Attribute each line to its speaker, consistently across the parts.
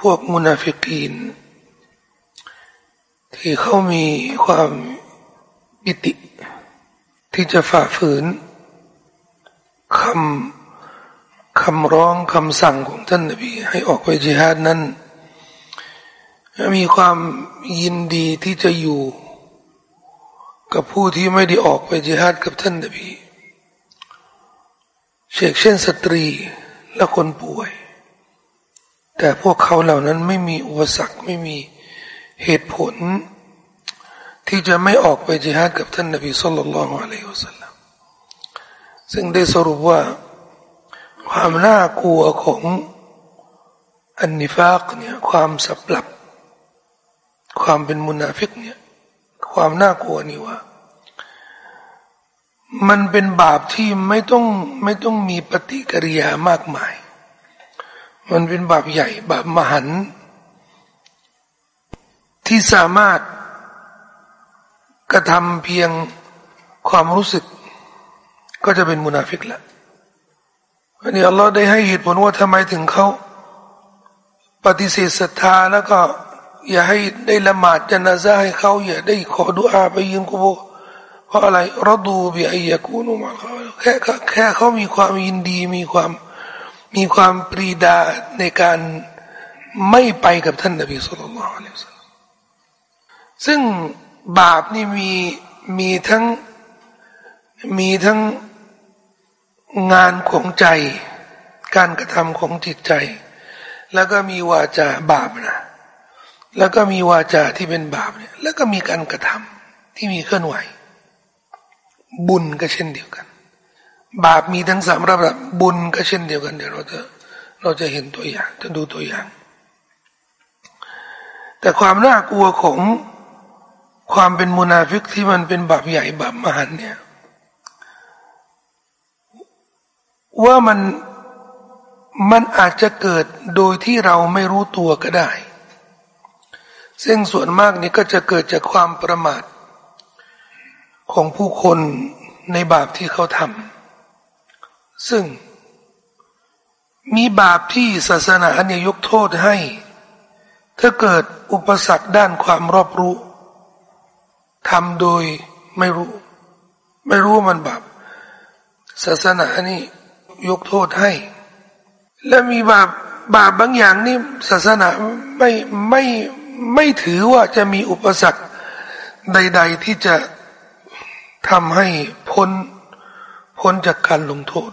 Speaker 1: พวกมุนาฟิกีน ที่เขามีความบิติ ที่จะฝ่าฝืนคำคำร้องคำสั่งของท่านนบีให้ออกไปจิฮาดนั้นมีความยินดีที่จะอยู่กับผู้ที่ไม่ได้ออกไปจิฮาดกับท่านนบีเช่นเช่นสตรีและคนป่วย แต่พวกเขาเหล่านั้นไม่มีอุปสรรคไม่มีเหตุผล ที่จะไม่ออกไปจิฮาดกับท่านนบีصلى الله عليه وسلمซึ่งได้สรุปว่า ความน่ากลัวของالنفاقเนี่ยความสับหลับ ความเป็นมุนาฟิกเนี่ยความน่ากลัวนี่ว่า มันเป็นบาปที่ไม่ต้องไม่ต้องมีปฏิกิริยามากมาย มันเป็นบาปใหญ่ บาปมหัน ที่สามารถกระทำเพียงความรู้สึก ก็จะเป็นมุนาฟิกละอันนี้อัลลอฮ์ได้ให้เหตุผลว่าทำไมถึงเขาปฏิเสธศรัทธาแล้วก็ อย่าให้ได้ละหมาดจนาซาให้เขาอย่าได้ขอดุอาไปยืนกุโบเพราะอะไรรดูบีอายะกูนุมาเขาแค่แค่เขามีความยินดีมีความ มีความปรีดาในการไม่ไปกับท่านนบีสุลต่านละซึ่งบาปนี่มีมีทั้งมีทั้งงานของใจ การกระทำของจิตใจ แล้วก็มีวาจาบาปนะแล้วก็มีวาจาที่เป็นบาปเนี่ยแล้วก็มีการกระทำที่มีเคลื่อนไหว บุญก็เช่นเดียวกัน บาปมีทั้งสามระดับบุญก็เช่นเดียวกันเดี๋ยวเราจะเราจะเห็นตัวอย่าง จะดูตัวอย่าง แต่ความน่ากลัวของความเป็นมุนาฟิกที่มันเป็นบาปใหญ่บาปมหันเนี่ย ว่ามันมันอาจจะเกิดโดยที่เราไม่รู้ตัวก็ได้ ซึ่งส่วนมากนี่ก็จะเกิดจากความประมาทของผู้คนในบาปที่เขาทำ ซึ่งมีบาปที่ศาสนาเนี่ยยกโทษให้ ถ้าเกิดอุปสรรคด้านความรอบรู้ทำโดยไม่รู้ ไม่รู้มันบาปศาสนานี่ยกโทษให้ และมีบาปบาปบางอย่างนี่ศาสนาไม่ไม่ไม่ถือว่าจะมีอุปสรรคใด ๆที่จะทำให้พ้นพ้นจากการลงโทษ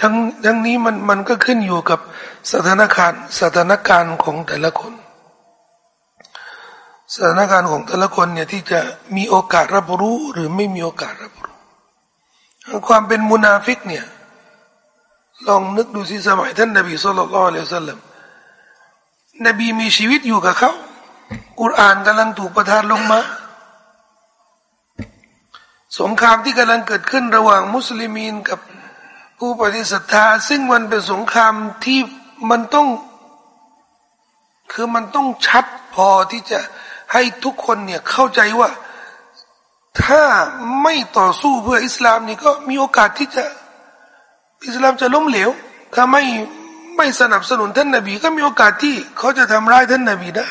Speaker 1: ทั้งทั้งนี้มันมันก็ขึ้นอยู่กับสถานการณ์สถานการณ์ของแต่ละคน สถานการณ์ของแต่ละคนเนี่ยที่จะมีโอกาสรับรู้หรือไม่มีโอกาสรับรู้ ความเป็นมุนาฟิกเนี่ยลองนึกดูสิสมัยท่านนบีสุลต่านละสัลลัมนบีมีชีวิตอยู่กับเขากุรอานกำลังถูกประทานลงมา สงครามที่กำลังเกิดขึ้นระหว่างมุสลิมีนกับ ผู้ปฏิสัทธา ซึ่งมันเป็นสงครามที่มันต้อง คือมันต้องชัดพอที่จะให้ทุกคนเนี่ยเข้าใจว่า ถ้าไม่ต่อสู้เพื่ออิสลามนี่ก็มีโอกาสที่จะ อิสลามจะล้มเหลว ถ้าไม่ไม่สนับสนุนท่านนาบีก็มีโอกาสที่เขาจะทำร้ายท่านนาบีได้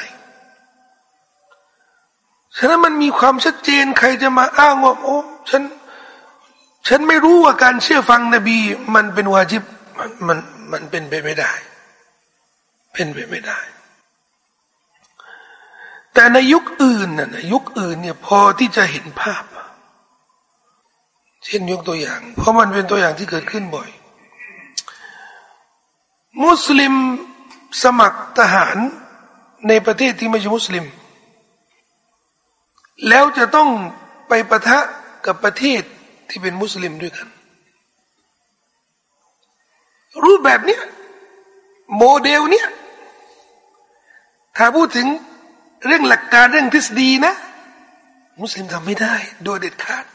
Speaker 1: ฉะนั้นมันมีความชัดเจนใครจะมาอ้างว่าโอ้ฉัน ฉันไม่รู้ว่าการเชื่อฟังนบี มันเป็นวาจิบมันมันมันเป็นไปไม่ได้ เป็นไปไม่ได้ แต่ในยุคอื่นน่ะยุคอื่นเนี่ยพอที่จะเห็นภาพ เช่นยกตัวอย่าง เพราะมันเป็นตัวอย่างที่เกิดขึ้นบ่อย มุสลิมสมัครทหารในประเทศที่ไม่ใช่มุสลิม แล้วจะต้องไปประทะกับประเทศ ที่เป็นมุสลิมด้วยกัน รูปแบบเนี้ยโมเดลเนี้ยถ้าพูดถึงเรื่องหลักการเรื่องทฤษฎีนะ มุสลิมทำไม่ได้ โดยเด็ดขาด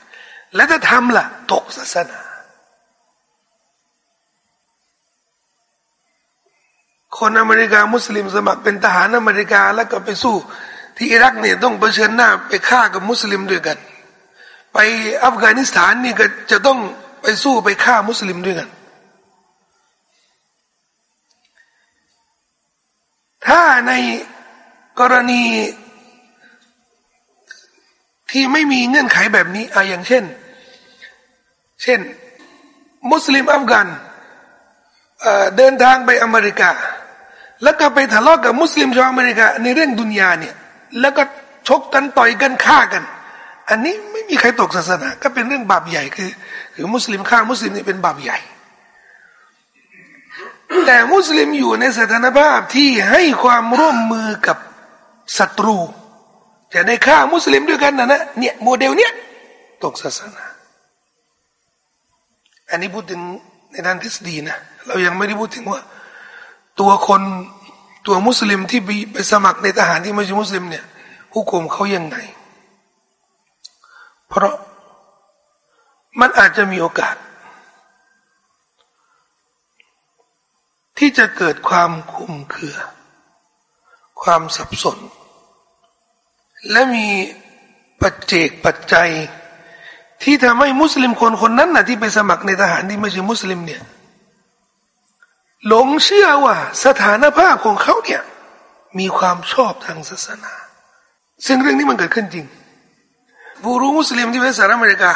Speaker 1: แล้วถ้าทำล่ะ ตกศาสนา คนอเมริกามุสลิมสมัครเป็นทหารอเมริกาแล้วก็ไปสู้ ที่อิรักเนี่ยต้องเผชิญหน้าไปฆ่ากับมุสลิมด้วยกัน ไปอัฟกานิสถานนี่ก็จะต้องไปสู้ไปฆ่ามุสลิมด้วยกัน ถ้าในกรณีที่ไม่มีเงื่อนไขแบบนี้อะอย่างเช่น เช่น มุสลิมอัฟกันเดินทางไปอเมริกา แล้วก็ไปทะเลาะกับมุสลิมชาวอเมริกาในเรื่องดุนยาเนี่ย แล้วก็ชกกันต่อยกันฆ่ากัน อันนี้ไม่มีใครตกศาสนา ก็เป็นเรื่องบาปใหญ่คือคือมุสลิมฆ่ามุสลิมนี่เป็นบาปใหญ่ แต่มุสลิมอยู่ในสถานภาพที่ให้ความร่วมมือกับศัตรู จะได้ฆ่ามุสลิมด้วยกันนะนะเนี่ยโมเดลเนี้ยตกศาสนา อันนี้พูดถึงในด้านทฤษฎีนะเรายังไม่ได้พูดถึงว่า ตัวคนตัวมุสลิมที่ไปสมัครในทหารที่ไม่ใช่มุสลิมเนี่ยผู้คุมเขายังไง เพราะมันอาจจะมีโอกาส ที่จะเกิดความคุมเคือ ความสับสน และมีปัจเจกปัจจัย ที่ทำให้มุสลิมคนคนนั้นนะที่ไปสมัครในทหารที่ไม่ใช่มุสลิมเนี่ยหลงเชื่อว่าสถานภาพของเขาเนี่ยมีความชอบทางศาสนา ซึ่งเรื่องนี้มันเกิดขึ้นจริง ผู้รู้มุสลิมที่ไปสหรัฐอเมริกา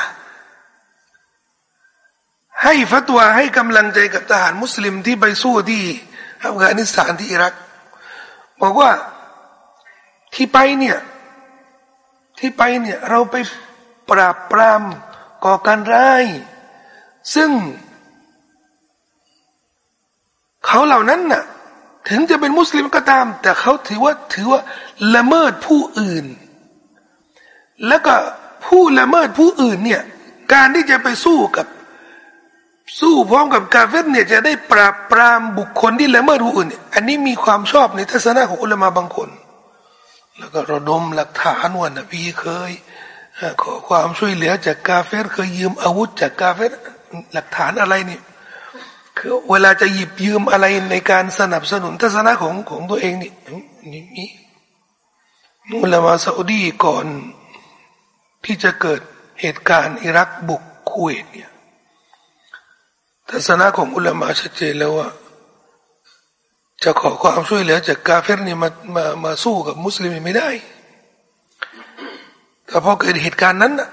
Speaker 1: ให้ฟัตวาให้กำลังใจกับทหารมุสลิมที่ไปสู้ที่อัฟกานิสถานที่อิรัก บอกว่าที่ไปเนี่ย ที่ไปเนี่ยเราไปปราบปรามก่อการร้าย ซึ่ง เขาเหล่านั้นน่ะ ถึงจะเป็นมุสลิมก็ตาม แต่เขาถือว่าถือว่าละเมิดผู้อื่น แล้วก็ผู้ละเมิดผู้อื่นเนี่ยการที่จะไปสู้กับ สู้พร้อมกับกาเฟตเนี่ยจะได้ปราบปรามบุคคลที่ละเมิดผู้อื่น อันนี้มีความชอบในทัศนะของอุลามะบางคน แล้วก็ระดมหลักฐานว่านบีเคยขอความช่วยเหลือจากกาเฟตเคยยืมอาวุธจากกาเฟตหลักฐานอะไรเนี่ยคือเวลาจะหยิบยืมอะไรในการสนับสนุนทัศนะของของตัวเองนี่นี่มีอุลามะซาอุดีก่อน ที่จะเกิดเหตุการณ์อิรักบุกคุเวตเนี่ยทัศนะของอุลามะชัดเจนแล้วว่า จะขอความช่วยเหลือจากกาเฟรนี่มามามาสู้กับมุสลิมไม่ได้ แต่พอเกิดเหตุการณ์นั้นนะ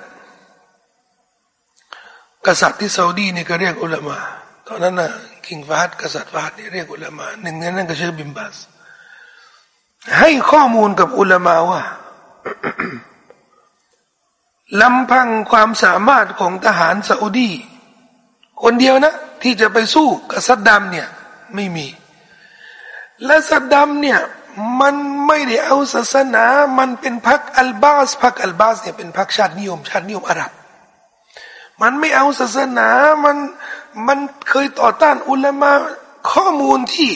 Speaker 1: กษัตริย์ที่ซาอุดีนี่ก็เรียกอุลามะตอนนั้นนะคิงฟาดกษัตริย์ฟาดนี่เรียกอุลามะหนึ่งในนั้นก็ชื่อบิมบัสให้ข้อมูลกับอุลามะว่า ลำพังความสามารถของทหารซาอุดี คนเดียวนะ ที่จะไปสู้กับซัดดัมเนี่ยไม่มี และซัดดัมเนี่ยมันไม่ได้เอาศาสนา มันเป็นพรรคอัลบาสพรรคอัลบาสเนี่ยเป็นพรรคชาตินิยม ชาตินิยมอาหรับ มันไม่เอาศาสนา มันมันเคยต่อต้านอุลามะข้อมูลที่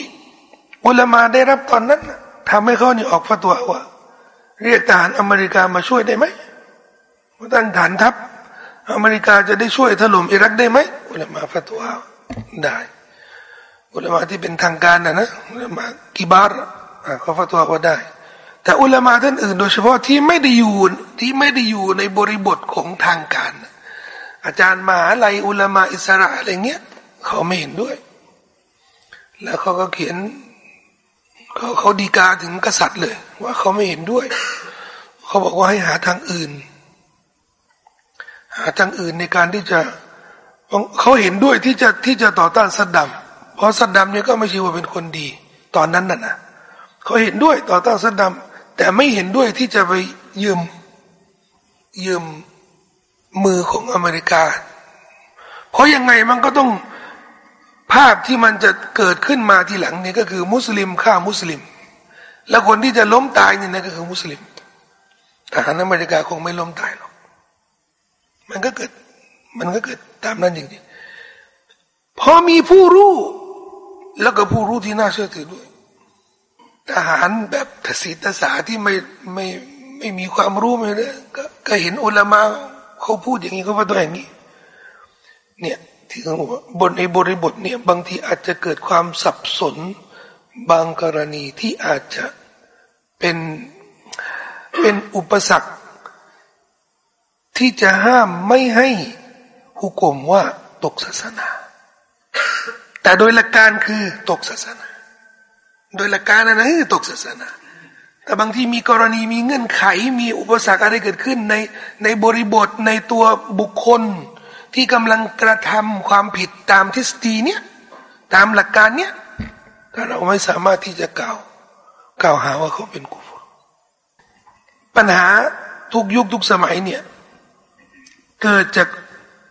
Speaker 1: อุลามะได้รับตอนนั้นทำให้เขานี่ออกฟตัวว่า เรียกทหารอเมริกามาช่วยได้ไหม ตั้งฐานทัพ อเมริกาจะได้ช่วยถล่มอิรักได้ไหมอุลามะฟัตวาได้อุลามะที่เป็นทางการนะนะอุลามะกิบาร์เขาฟัตวาว่าได้ แต่อุลามะท่านอื่น โดยเฉพาะที่ไม่ได้อยู่ที่ไม่ได้อยู่ในบริบทของทางการ อาจารย์มหาลัยอุลามะอิสระอะไรเงี้ยเขาไม่เห็นด้วย แล้วเขาก็เขียนเขาเขาดีกาถึงกษัตริย์เลย ว่าเขาไม่เห็นด้วย เขาบอกว่าให้หาทางอื่น หาทางอื่นในการที่จะเขาเห็นด้วยที่จะที่จะต่อต้านสัดดัมเพราะสัดดัมเนี่ยก็ไม่ใช่ว่าเป็นคนดี ตอนนั้นน่ะนะเขาเห็นด้วยต่อต้านสัดดัมแต่ไม่เห็นด้วยที่จะไปยืมยืมมือของอเมริกา เพราะยังไงมันก็ต้องภาพที่มันจะเกิดขึ้นมาทีหลังนี่ก็คือมุสลิมฆ่ามุสลิม แล้วคนที่จะล้มตายนี่นะก็คือมุสลิมทหารอเมริกาคงไม่ล้มตายหรอก มันก็เกิด มันก็เกิดตามนั้นจริงๆพอมีผู้รู้ แล้วก็ผู้รู้ที่น่าเชื่อถือด้วยทหารแบบทศีตสาที่ไม่ไม่ไม่มีความรู้ไม่เลยก็ก็เห็นอุลามะเขาพูดอย่างนี้เขาว่าตัวอย่างนี้ เนี่ยที่เขาบอกบนในบริบทเนี่ยบางทีอาจจะเกิดความสับสนบางกรณีที่อาจจะเป็นเป็นอุปสรรค ที่จะห้ามไม่ให้หุกมว่าตกศาสนา แต่โดยหลักการคือตกศาสนา โดยหลักการนะนคือตกศาสนา แต่บางทีมีกรณีมีเงื่อนไขมีอุปสรรคอะไรเกิดขึ้นในในบริบทในตัวบุคคลที่กำลังกระทำความผิดตามทฤษฎีเนี้ยตามหลักการเนี้ยถ้าเราไม่สามารถที่จะกล่าวกล่าวหาว่าเขาเป็นกุฟรปัญหาทุกยุคทุกสมัยเนี่ย เกิดจาก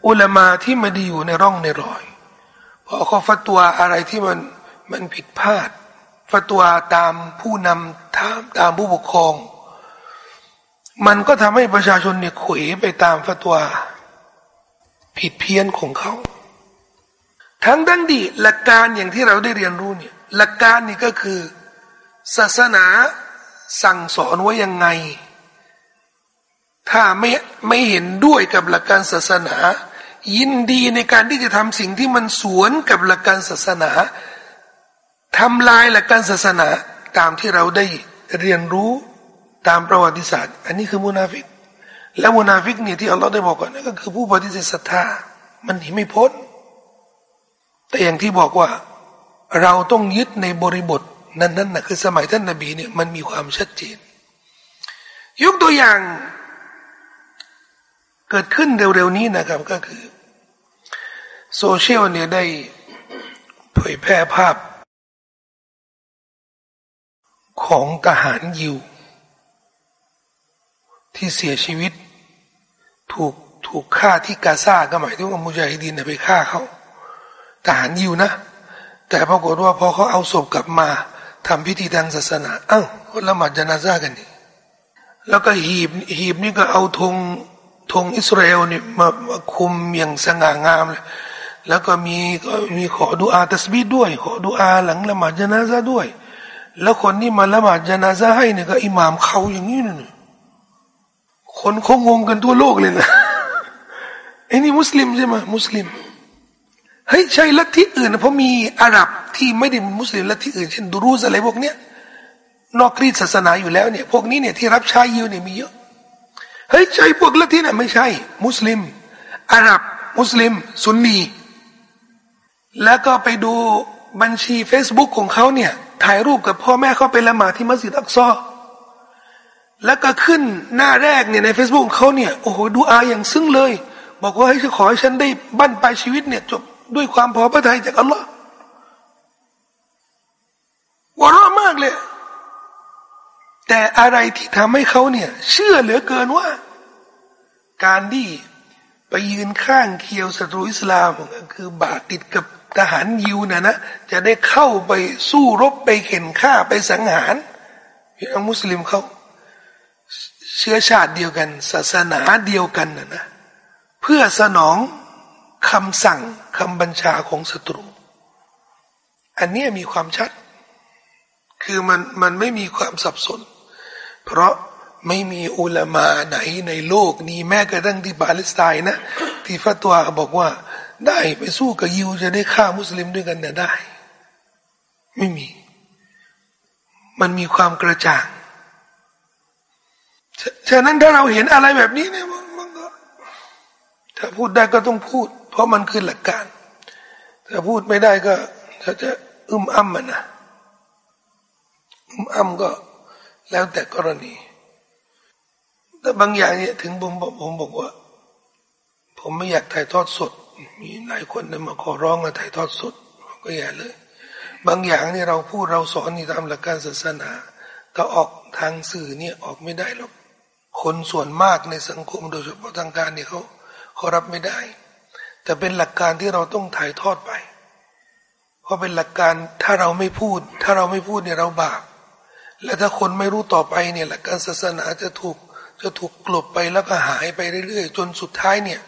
Speaker 1: อุลามาที่ไม่ได้อยู่ในร่องในรอยพอเขาฟัตัวอะไรที่มันมันผิดพลาดฟัตัวตามผู้นำตามตามผู้ปกครอง มันก็ทำให้ประชาชนเนี่ยขวยไปตามฟัตัวผิดเพี้ยนของเขา ทั้งดังดีหลักการอย่างที่เราได้เรียนรู้เนี่ยหลักการนี่ก็คือ ศาสนาสั่งสอนไว้ยังไง ถ้าไม่ไม่เห็นด้วยกับหลักการศาสนา ยินดีในการที่จะทำสิ่งที่มันสวนกับหลักการศาสนาทำลายหลักการศาสนาตามที่เราได้เรียนรู้ตามประวัติศาสตร์ อันนี้คือมุนาฟิก และมุนาฟิกเนี่ยที่อัลลอฮ์ได้บอกกันนั่นก็คือผู้ปฏิเสธศรัทธา มันหนีไม่พ้น แต่อย่างที่บอกว่า เราต้องยึดในบริบท นั้นนั่นนะคือสมัยท่านนบีเนี่ยมันมีความชัดเจน ยกตัวอย่าง เกิดขึ้นเร็วๆนี้นะครับก็คือ โซเชียลเนี่ยได้เผยแพร่ภาพ ของทหารยิว ที่เสียชีวิต ถูกถูกฆ่าที่กาซาก็หมายถึงว่ามุจาฮิดินไปฆ่าเขาทหารยิวนะ แต่ปรากฏว่าพอเขาเอาศพกลับมาทำพิธีทางศาสนา เอ้าคนละหมาดจนาซากันนี่แล้วก็หีบหีบนี่ก็เอาธง ธงอิสราเอลนี่มามาคุมอย่างสง่างามเลยแล้วก็มีก็มีขอดูอาตัสบีด้วย ขอดูอาหลังละหมาดจนาซาด้วย แล้วคนที่มาละหมาดจนาซาให้เนี่ยก็อิหมามเขาอย่างนี้นี่คนคงงงกันทั่วโลกเลยนะไอ้นี่มุสลิมใช่ไหมมุสลิมเฮ้ยใช่ลัทธิอื่นเพราะมีอาหรับที่ไม่ได้มุสลิมลัทธิอื่นเช่นดูรูสอะไรพวกเนี้ยนอกรีดศาสนาอยู่แล้วเนี่ยพวกนี้เนี่ยที่รับใช้ยิวเนี่ยมีเยอะ เฮ้ยใช่พวกลัทธิน่ะไม่ใช่ มุสลิม อาหรับ มุสลิม ซุนนี แล้วก็ไปดูบัญชี Facebook ของเขาเนี่ย ถ่ายรูปกับพ่อแม่เขาไปละหมาดที่มัสยิดอักซอแล้วก็ขึ้นหน้าแรกเนี่ยใน Facebook เขาเนี่ยโอ้โหดูอาอย่างซึ้งเลย บอกว่าให้ขอให้ฉันได้บั้นปลายชีวิตเนี่ยจบด้วยความพอพระทัยจากอัลลอฮ์วาระมากเลย แต่อะไรที่ทำให้เขาเนี่ย เชื่อเหลือเกินว่า การที่ไปยืนข้างเคียวศัตรูอิสลามคือบาติดกับทหารยิวนะนะจะได้เข้าไปสู้รบไปเข็นฆ่าไปสังหารพี่น้องมุสลิมเขาเชื้อชาติเดียวกัน ศาสนาเดียวกันนะนะเพื่อสนองคำสั่งคำบัญชาของศัตรู อันนี้มีความชัด คือมันมันไม่มีความสับสน เพราะไม่มีอุลามาไหนในโลกนี้แม้กระทั่งที่ปาเลสไตน์นะ ที่ฟัตวาบอกว่า ได้ไปสู้กับยิวจะได้ฆ่ามุสลิมด้วยกันเนี่ยได้ ไม่มี มันมีความกระจ่างฉะนั้นถ้าเราเห็นอะไรแบบนี้เนี่ยมันก็ถ้าพูดได้ก็ต้องพูด เพราะมันคือหลักการ ถ้าพูดไม่ได้ก็ถ้าจะอึมอ้ำมันนะอึมอ้ำก็ แล้วแต่กรณี แต่บางอย่างเนี่ยถึงผมบอกผมบอกว่า ผมไม่อยากถ่ายทอดสด มีหลายคนเนี่ยมาขอร้องมาถ่ายทอดสดก็อย่าเลย บางอย่างนี่เราพูดเราสอนนี่ตามหลักการศาสนาก็ออกทางสื่อเนี่ยออกไม่ได้หรอกคนส่วนมากในสังคมโดยเฉพาะทางการเนี่ยเขาเขารับไม่ได้ แต่เป็นหลักการที่เราต้องถ่ายทอดไป เพราะเป็นหลักการถ้าเราไม่พูด ถ้าเราไม่พูดเนี่ยเราบาป และถ้าคนไม่รู้ต่อไปเนี่ยหลักการศาสนาจะถูกจะถูกกลบไปแล้วก็หายไปเรื่อยๆ จนสุดท้ายเนี่ย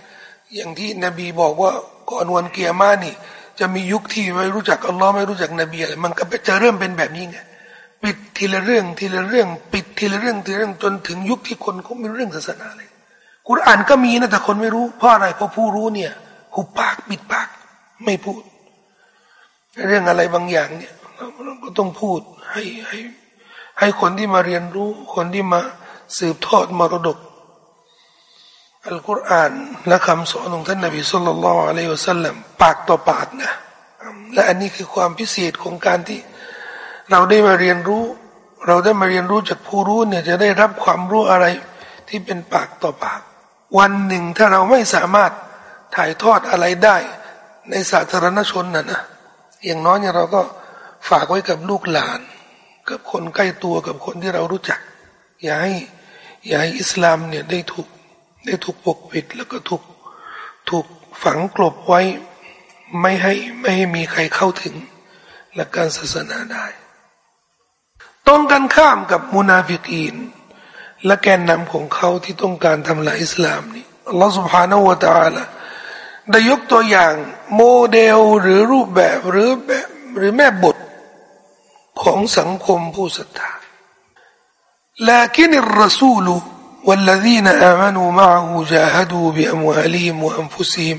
Speaker 1: อย่างที่นบีบอกว่าก่อนวันเกียร์มานี่ จะมียุคที่ไม่รู้จักอัลลอฮ์ไม่รู้จักนบีอะไรมันก็จะเริ่มเป็นแบบนี้ไงปิดทีละเรื่องทีละเรื่อง ปิดทีละเรื่องทีละเรื่องจนถึงยุคที่คนเขาไม่รู้เรื่องศาสนาเลยกุรอานก็มีนะแต่คนไม่รู้เพราะอะไรเพราะผู้รู้เนี่ยหุบปากปิดปากไม่พูด เรื่องอะไรบางอย่างเนี่ยเราก็ต้องพูดให้ให้ ให้คนที่มาเรียนรู้ คนที่มาสืบทอดมรดกอัลกุรอานและคำสอนของท่านนบีสุลต่านละอัลลอฮฺสัลลัมปากต่อปากนะและอันนี้คือความพิเศษของการที่ เราได้มาเรียนรู้ เราได้มาเรียนรู้จากผู้รู้เนี่ยจะได้รับความรู้อะไรที่เป็นปากต่อปาก วันหนึ่งถ้าเราไม่สามารถถ่ายทอดอะไรได้ ในสาธารณชนน่ะนะอย่างน้อยเนี่ยเราก็ฝากไว้กับลูกหลาน กับคนใกล้ตัวกับคนที่เรารู้จัก อย่าให้อย่าให้อิสลามเนี่ยได้ถูกได้ถูกปกปิดแล้วก็ถูกถูกฝังกลบไว้ไม่ให้ไม่ให้มีใครเข้าถึงหลักการศาสนาได้ตรงกันข้ามกับมุนาฟิกีน และแกนนำของเขาที่ต้องการทำลายอิสลามนี่อัลลอฮฺ سبحانه และ تعالى ได้ยกตัวอย่างโมเดลหรือรูปแบบหรือแบบหรือแม่บท ของสังคมผู้ศรัทธา لكن الرسول والذين آمنوا معه جاهدوا بأموالهم وأنفسهم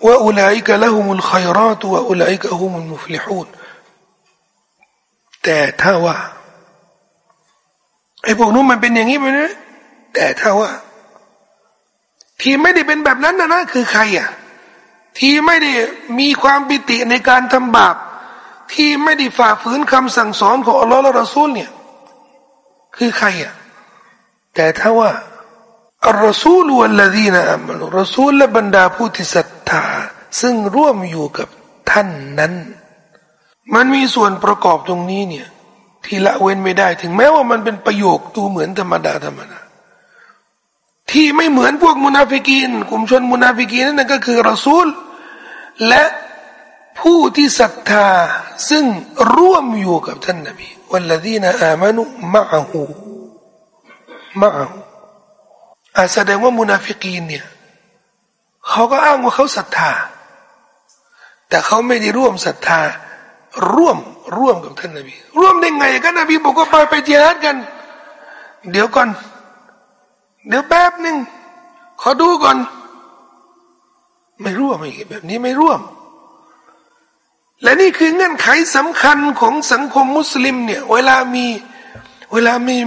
Speaker 1: وأولئك لهم الخيرات وأولئك هم المفلحون แต่ถ้าว่าไอ้พวกนู้นมันเป็นอย่างนี้ไปนะแต่ถ้าว่า ที่ไม่ได้เป็นแบบนั้นนะนะคือใครอ่ะที่ไม่ได้มีความปิติในการทำบาป ที่ไม่ได้ฝ่าฝืนคำสั่งสอนของอัลลอฮ์และรอซูลเนี่ยคือใครอะแต่ถ้าว่าอัลรอซูลวัลลดีนะอัมนุรอซูลและบรรดาผู้ที่ศรัทธาซึ่งร่วมอยู่กับท่านนั้น มันมีส่วนประกอบตรงนี้เนี่ยที่ละเว้นไม่ได้ ถึงแม้ว่ามันเป็นประโยคดูเหมือนธรรมดาธรรมดาที่ไม่เหมือนพวกมุนาฟิกีนกลุ่มชนมุนาฟิกีนนั่นก็คือรอซูลและ ผู้ที่ศรัทธาซึ่งร่วมอยู่กับท่านนบีوالذين آمنوا معه معه อาแสดงว่ามุนาฟิกีนเนี่ยเขาก็อ้างว่าเขาศรัทธา แต่เขาไม่ได้ร่วมศรัทธา ร่วมร่วมกับท่านนบี ร่วมได้ไงกันนบีบอกว่าไปไปจิฮาดกัน เดี๋ยวก่อน เดี๋ยวแป๊บหนึ่งขอดูก่อน ไม่ร่วมอีกแบบนี้ไม่ร่วม และนี่คือเงื่อนไขสำคัญของสังคมมุสลิมเนี่ย เวลามีเวลามี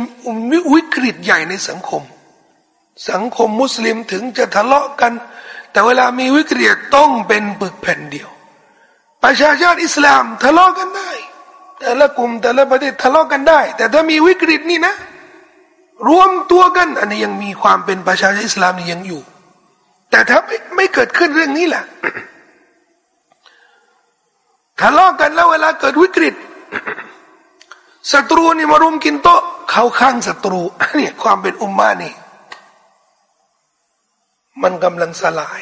Speaker 1: วิกฤตใหญ่ในสังคม สังคมมุสลิมถึงจะทะเลาะกัน แต่เวลามีวิกฤตต้องเป็นปึกแผ่นเดียว ประชาชาติอิสลามทะเลาะกันได้ แต่ละกลุ่มแต่ละประเทศทะเลาะกันได้ แต่ถ้ามีวิกฤตนี่นะ รวมตัวกัน อันนี้ยังมีความเป็นประชาชาติอิสลามนี่ยังอยู่ แต่ถ้าไม่ไม่เกิดขึ้นเรื่องนี้แหละ ทะเลาะกันแล้วเวลาเกิดวิกฤตศัตรูนี่มารุมกินโต๊ะเขาข้างศัตรูนี่ความเป็นอุมมานี่ มันกำลังสลาย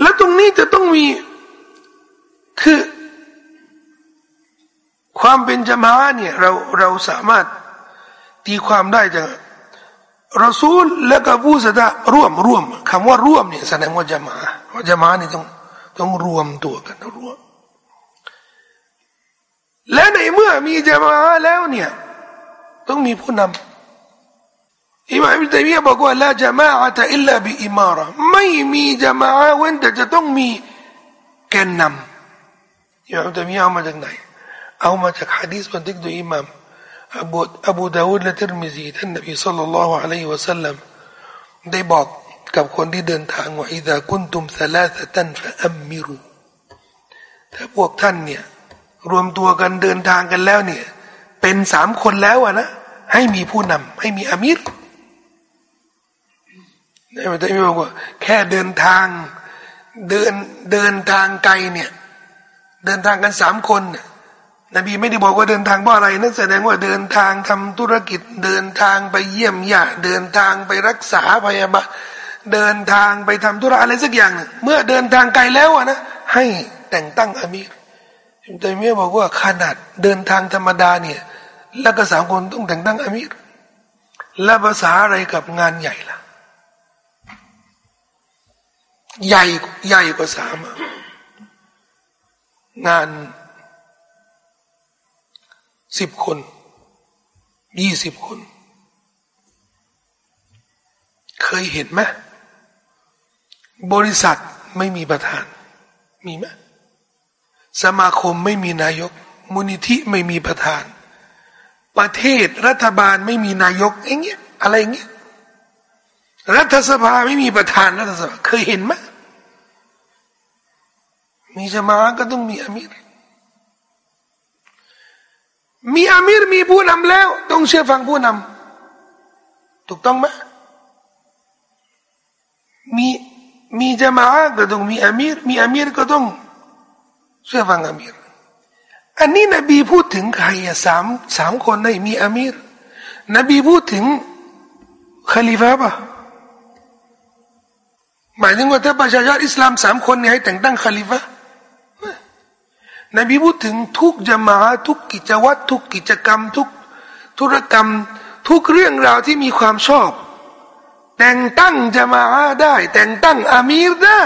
Speaker 1: แล้วตรงนี้จะต้องมีคือ ความเป็นจมาเนี่ยเราเราสามารถตีความได้จากรอซูลและก็ผู้ศรัทธาร่วมร่วมคำว่าร่วมเนี่ยแสดงว่าจมาว่าจมานี่ต้อง ต้องรวมตัวกันรวมและในเมื่อมีจามาแล้วเนี่ย ต้องมีผู้นำอิมามอิบตัยมียบอกว่าละจามาอะตอิลลาบิอิมาระไม่มีจามาเว้นแต่จะต้องมีแกนนำอิมามอิบตัยมียเอามาจากไหน เอามาจากฮะดีษบันทึกโดยอิมามอบูอบูดาวูดและทิรมิซีท่านนบีสัลลัลลอฮุอะลัยฮิวะสัลลัมได้บอก กับคนที่เดินทางว่าอิดะกุนตุมสลาสตันฟะอัมมิรูถ้าพวกท่านเนี่ย รวมตัวกันเดินทางกันแล้วเนี่ย เป็นสามคนแล้วอะนะ ให้มีผู้นำให้มีอามิรนี่มันจะไม่บอกว่าแค่เดินทาง เดินเดินทางไกลเนี่ย เดินทางกันสามคนนบีไม่ได้บอกว่าเดินทางเพราะอะไรนั่นแสดงว่าเดินทางทำธุรกิจ เดินทางไปเยี่ยมญาติเดินทางไปรักษาพยาบาล เดินทางไปทำธุระอะไรสักอย่างเมื่อเดินทางไกลแล้วอะนะให้แต่งตั้งอามีรอิมตัยมียบอกว่าขนาดเดินทางธรรมดาเนี่ยแล้วก็สามคนต้องแต่งตั้งอามีรและภาษาอะไรกับงานใหญ่ล่ะ ใหญ่ใหญ่กว่าสามงานสิบคนยี่สิบคน เคยเห็นไหม บริษัทไม่มีประธาน มีไหมสมาคมไม่มีนายก มูลนิธิไม่มีประธาน ประเทศรัฐบาลไม่มีนายกอย่างเงี้ยอะไรเงี้ยรัฐสภาไม่มีประธานรัฐสภาเคยเห็นไหมมีจะมาก็ต้องมีอามีรมีอามีรมีผู้นำแล้ว ต้องเชื่อฟังผู้นำถูกต้องไหมมี มีจะมาก็ต้องมีอามีรมีอามีรก็ต้องเชื่อฟังอามีรอันนี้นบีพูดถึงใครอะสามสามคนในมีอามีรนบีพูดถึงคาลิฟะปะหมายถึงว่าถ้าประชาชนอิสลามสามคนเนี่ยให้แต่งตั้งคาลิฟะนบีพูดถึงทุกจมาทุกกิจวัตรทุกกิจกรรม ทุกธุรกรรม ทุกเรื่องราวที่มีความชอบ แต่งตั้งจะมาได้ แต่งตั้งอามีรได้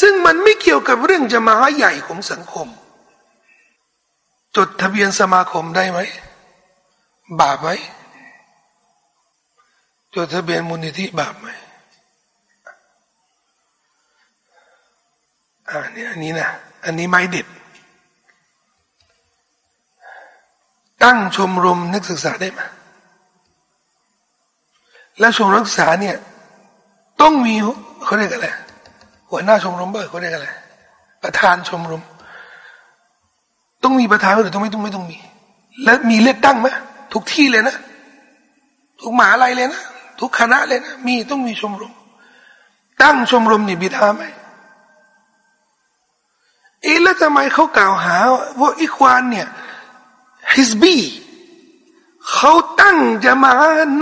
Speaker 1: ซึ่งมันไม่เกี่ยวกับเรื่องจะมาใหญ่ของสังคม จดทะเบียนสมาคมได้ไหมบาปไหมจดทะเบียนมูลนิธิบาปไหมอ่านี่อันนี้นะอันนี้ไม่เด็ด ตั้งชมรมนักศึกษาได้ไหม และชมรมนักศึกษาเนี่ย ต้องมีเขาเรียกอะไรหัวหน้าชมรมเบอร์เขาเรียกอะไรประธานชมรม ต้องมีประธานหรือต้องไม่ต้องไม่ต้องมี และมีเลือกตั้งไหมทุกที่เลยนะ ทุกหมาอะไรเลยนะ ทุกคณะเลยนะ มีต้องมีชมรม ตั้งชมรมนี่บิดาไหมเอ๊ะแล้วทำไมเขากล่าวหาว่าอิควานเนี่ยฮิสบีเขาตั้งจะมา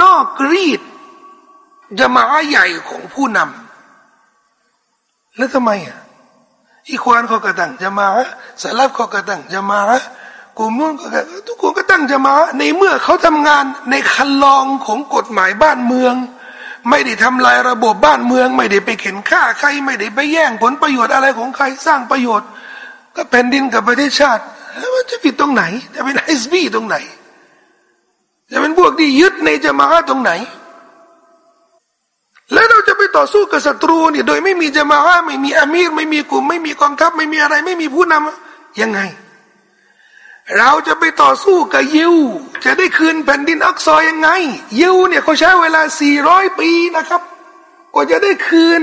Speaker 1: นอกรีด จะมาใหญ่ของผู้นำแล้วทำไมอะอีควานเขาก็ตั้งจะมาสลับเขาก็ตั้งจะมากลุ่มนู้นก็ทุกคนก็ตั้งจะมา ในเมื่อเขาทำงานในคันลองของกฎหมายบ้านเมือง ไม่ได้ทำลายระบบบ้านเมือง ไม่ได้ไปเข็นฆ่าใคร ไม่ได้ไปแย่งผลประโยชน์อะไรของใครสร้างประโยชน์ ก็แผ่นดินกับประเทศชาติแล้วมันจะผิดตรงไหน จะเป็นไอซ์บีตรงไหน จะเป็นพวกที่ยึดในจะมาตรงไหน แล้วเราจะไปต่อสู้กับศัตรูเนี่ยโดยไม่มีจะมาว่าไม่มีอามีรไม่มีกลุ่ม ไม่มีกองทัพไม่มีอะไร ไม่มีผู้นำยังไง เราจะไปต่อสู้กับยิว จะได้คืนแผ่นดินอักซอยยังไง ยิวเนี่ยเขาใช้เวลาสี่ร้อยปีนะครับกว่าจะได้คืน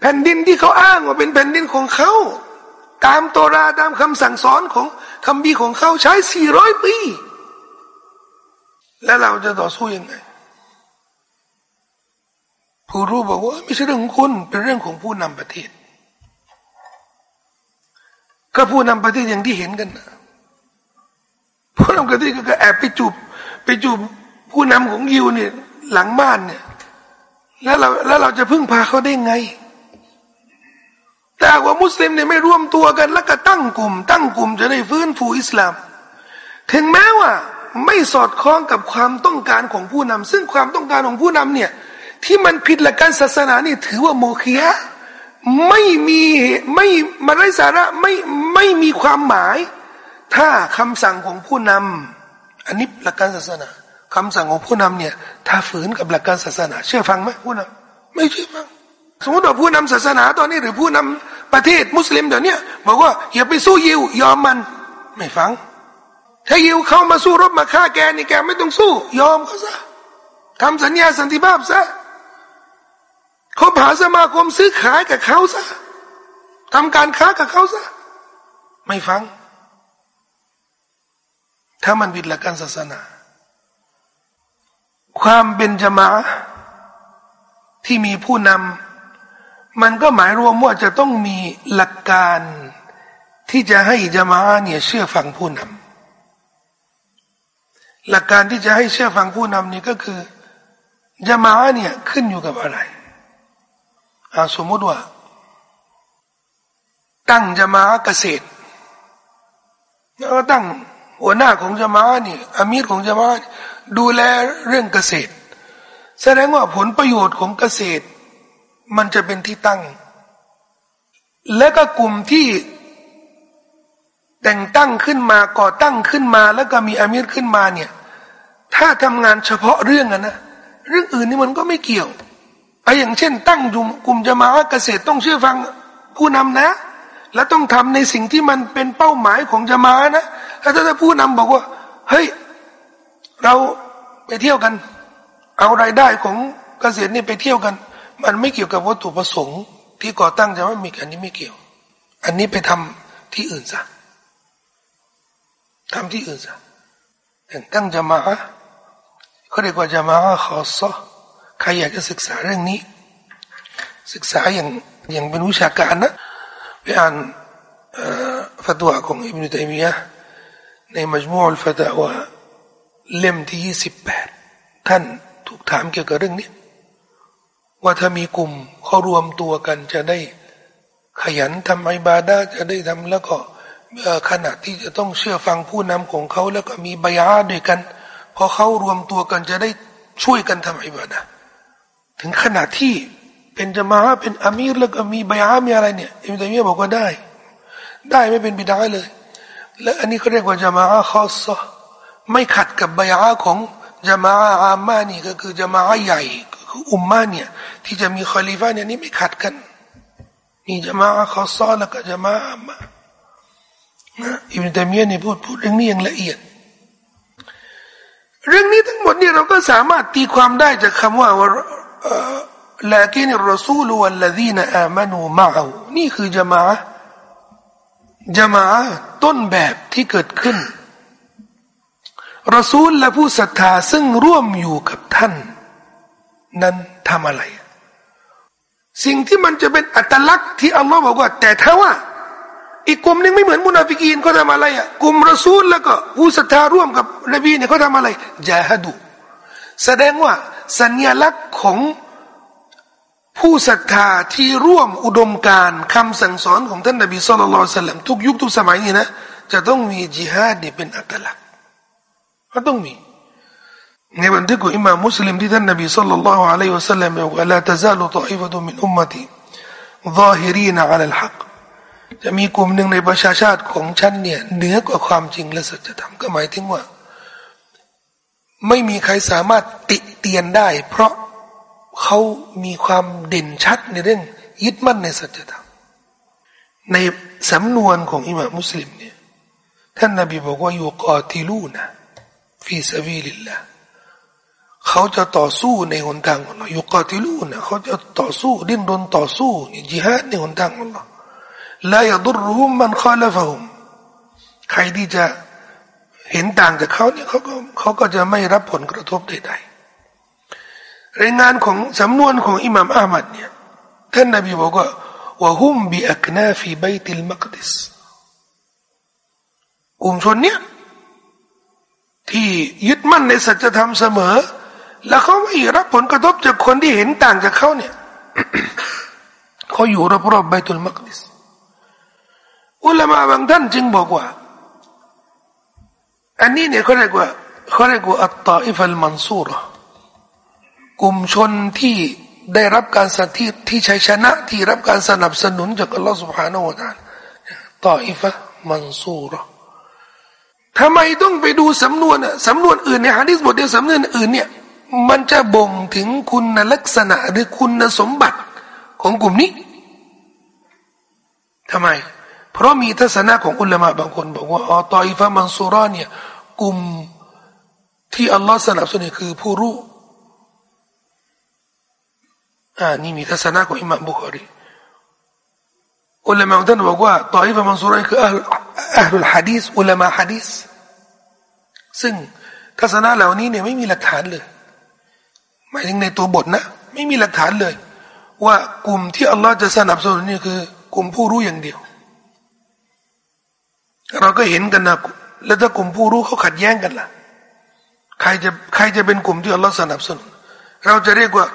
Speaker 1: แผ่นดินที่เขาอ้างว่าเป็นแผ่นดินของเขาตามตราตามคำสั่งสอนของคำบีของเขาใช้สี่ร้อยปี แล้วเราจะต่อสู้ยังไง ผู้รู้บอกว่าไม่ใช่เรื่องของคุณเป็นเรื่องของผู้นำประเทศ ก็ผู้นำประเทศอย่างที่เห็นกันนะผู้นำประเทศก็แอบไปจูบไปจูบผู้นำของยิวเนี่ยหลังบ้านเนี่ย แล้วเราแล้วเราจะพึ่งพาเขาได้ไง แต่ว่ามุสลิมเนี่ยไม่ร่วมตัวกันแล้วก็ตั้งกลุ่ม ตั้งกลุ่มจะได้ฟื้นฟูอิสลาม ถึงแม้ว่าไม่สอดคล้องกับความต้องการของผู้นำซึ่งความต้องการของผู้นำเนี่ย ที่มันผิดหลักการศาสนานี่ถือว่าโมคียะไม่มีไม่มาไร้สาระไม่ไม่มีความหมาย ถ้าคำสั่งของผู้นำอันนี้หลักการศาสนาคำสั่งของผู้นำเนี่ย ถ้าฝืนกับหลักการศาสนา เชื่อฟังไหมผู้นำไม่เชื่อฟังสมมติว่าผู้นำศาสนาตอนนี้หรือผู้นำประเทศมุสลิมเดี๋ยวนี้บอกว่าอย่าไปสู้ยิวยอมมัน ไม่ฟัง ถ้ายิวเข้ามาสู้รบมาฆ่าแกนี่แกไม่ต้องสู้ ยอมเขาซะทำสัญญาสันติภาพซะ เขาผาสมาคมซื้อขายกับเขาซะทำการค้ากับเขาซะไม่ฟัง ถ้ามันผิดหลักการศาสนา ความเป็นจมาที่มีผู้นำมันก็หมายรวมว่าจะต้องมีหลักการที่จะให้จามาเนี่ยเชื่อฟังผู้นำหลักการที่จะให้เชื่อฟังผู้นำนี่ก็คือจามาเนี่ยขึ้นอยู่กับอะไร สมมติว่า ตั้งจามาเกษตรแล้วก็ตั้งหัวหน้าของจามานี่อามีรของจามาดูแลเรื่องเกษตร แสดงว่าผลประโยชน์ของเกษตร มันจะเป็นที่ตั้ง และก็กลุ่มที่แต่งตั้งขึ้นมาก่อตั้งขึ้นมา แล้วก็มีอามีรขึ้นมาเนี่ย ถ้าทำงานเฉพาะเรื่องอะนะเรื่องอื่นนี่มันก็ไม่เกี่ยว อ้อย่างเช่น ตั้งกลุ่มจะมาเกษตรต้องเชื่อฟังผู้นำนะ และต้องทำในสิ่งที่มันเป็นเป้าหมายของจะมานะถ้าถ้าผู้นำบอกว่า เฮ้ย เราไปเที่ยวกัน เอารายได้ของเกษตรนี่ไปเที่ยวกัน มันไม่เกี่ยวกับวัตถุประสงค์ที่ก่อตั้งจะว่ามีอันนี้ไม่เกี่ยว อันนี้ไปทำที่อื่นซะทำที่อื่นซะแต่ตั้งจะมาเขาเรียกว่าจะมาขอซอ ใครอยากจะศึกษาเรื่องนี้ ศึกษาอย่างอย่างเป็นวิชาการนะไปอ่านฟัตวาของอิบนุตัยมียะในมัจมูอัลฟะตวาเล่มที่ยี่สิบแปดท่านถูกถามเกี่ยวกับเรื่องนี้ ว่าถ้ามีกลุ่มเขารวมตัวกันจะได้ขยันทำอิบาดาจะได้ทำแล้วก็ขณะที่จะต้องเชื่อฟังผู้นำของเขาแล้วก็มีบยาด้วยกันพอเขารวมตัวกันจะได้ช่วยกันทำอิบาดา ถึงขนาดที่เป็นจะมาเป็นอามีรแล้วก็มีบยามีอะไรเนี่ยอิมตัยมียบอกว่าได้ ได้ไม่เป็นบิดาเลย และอันนี้เขาเรียกว่าจะมาคอสไม่ขัดกับบยาของจะมาอามานี่ก็คือจะมาใหญ่คืออุมมาเนี่ยที่จะมีคอลีฟาเนี่ยนี่ไม่ขัดกันมีจะมาคอซอแล้วก็จะมาอามานะอิบนุตัยมียนี่ยพูดพูดเรื่องนี้อย่างละเอียดเรื่องนี้ทั้งหมดนี่เราก็สามารถตีความได้จากคำว่า ว่าลากินรอซูลวัลลดีนอามานูมาอูนี่คือจมาจมาต้นแบบที่เกิดขึ้นรอซูลและผู้ศรัทธาซึ่งร่วมอยู่กับท่าน นั้นทำอะไร สิ่งที่มันจะเป็นอัตลักษณ์ที่อัลลอฮ์บอกว่า แต่ถ้าว่า อีกกลุ่มนึงไม่เหมือนมุนาฟิกีนเขาทำอะไรอะกลุ่มรอซูลแล้วก็ผู้ศรัทธาร่วมกับนบีเนี่ยเขาทำอะไรจาฮัดูแสดงว่า สัญลักษณ์ของผู้ศรัทธาที่ร่วมอุดมการคำสั่งสอนของท่านนบีสุลต่านทุกยุคทุกสมัยนี่นะจะต้องมีจิฮาดเนี่ยเป็นอัตลักษณ์ก็ต้องมีในบันทึกของอิหม่ามุสลิมที่ท่านนบีصلى الله عليه وسلمบอกว่าلا تزال طائفة من أمتي ظاهرين على الحقจะมีกลุ่มหนึ่งในประชาชาติของฉันเนี่ยเหนือกว่าความจริงและสัจธรรมก็หมายถึงว่า ไม่มีใครสามารถติเตียนได้ เพราะเขามีความเด่นชัดในเรื่องยึดมั่นในสัจธรรมในสำนวนของอิหม่ามมุสลิมเนี่ยท่านนบีบอกว่าอยู่กอติลูนะฟีสวีลิลละเขาจะต่อสู้ในหนทางของเราอยู่กอติลูนะเขาจะต่อสู้ดิ้นรนต่อสู้นี่จิฮาดในหนทางของเราลายดุรุมมันข้อละฟหุมใครที่จะ เห็นต่างจากเขาเนี่ยเขาก็เขาก็จะไม่รับผลกระทบใดๆรายงานของสำนวนของอิหม่ามอามัดเนี่ยท่านนบีบอกว่าว่าฮุมบิอักนาฟีใบติลมักดิสกลุ่มชนเนี่ยที่ยึดมั่นในสัจธรรมเสมอ แล้วเขาไม่รับผลกระทบจากคนที่เห็นต่างจากเขาเนี่ยเขาอยู่รอบๆใบตุลมักดิสอุลามะบางท่านจึงบอกว่า อันนี้เนี่ยเขาเรียกว่าเขาเรียกว่าอัตตาอิฟัลมันซูรกลุ่มชนที่ได้รับการสันที่ที่ชัยชนะที่รับการสนับสนุนจากอัลลอฮฺสุบฮานาอูตาต่ออิฟะมันซูรทำไมต้องไปดูสำนวนสำนวนอื่นในฮะดิษบทเดียวสำนวนอื่นเนี่ยมันจะบ่งถึงคุณลักษณะหรือคุณสมบัติของกลุ่มนี้ทำไม เพราะมีทัศนะของอุลามะบางคน บอกว่าอ๋อตออิฟะมันซูรอเนี่ย กลุ่มที่อัลลอฮ์สนับสนุนคือผู้รู้อ่านี่มีทัศนะของอิหมามบุคอรีอุลามะท่านบอกว่าตออิฟะมันซูรอคืออัลอัลฮะดีสอุลามะฮะดีสซึ่งทัศนะเหล่านี้เนี่ยไม่มีหลักฐานเลยหมายถึงในตัวบทนะ ไม่มีหลักฐานเลย ว่ากลุ่มที่อัลลอฮ์จะสนับสนุนนี่คือ กลุ่มผู้รู้อย่างเดียว เราก็เห็นกันนะ แล้วถ้ากลุ่มผู้รู้เขาขัดแย้งกันล่ะ ใครจะใครจะเป็นกลุ่มที่อัลลอฮ์สนับสนุน เราจะเรียกว่า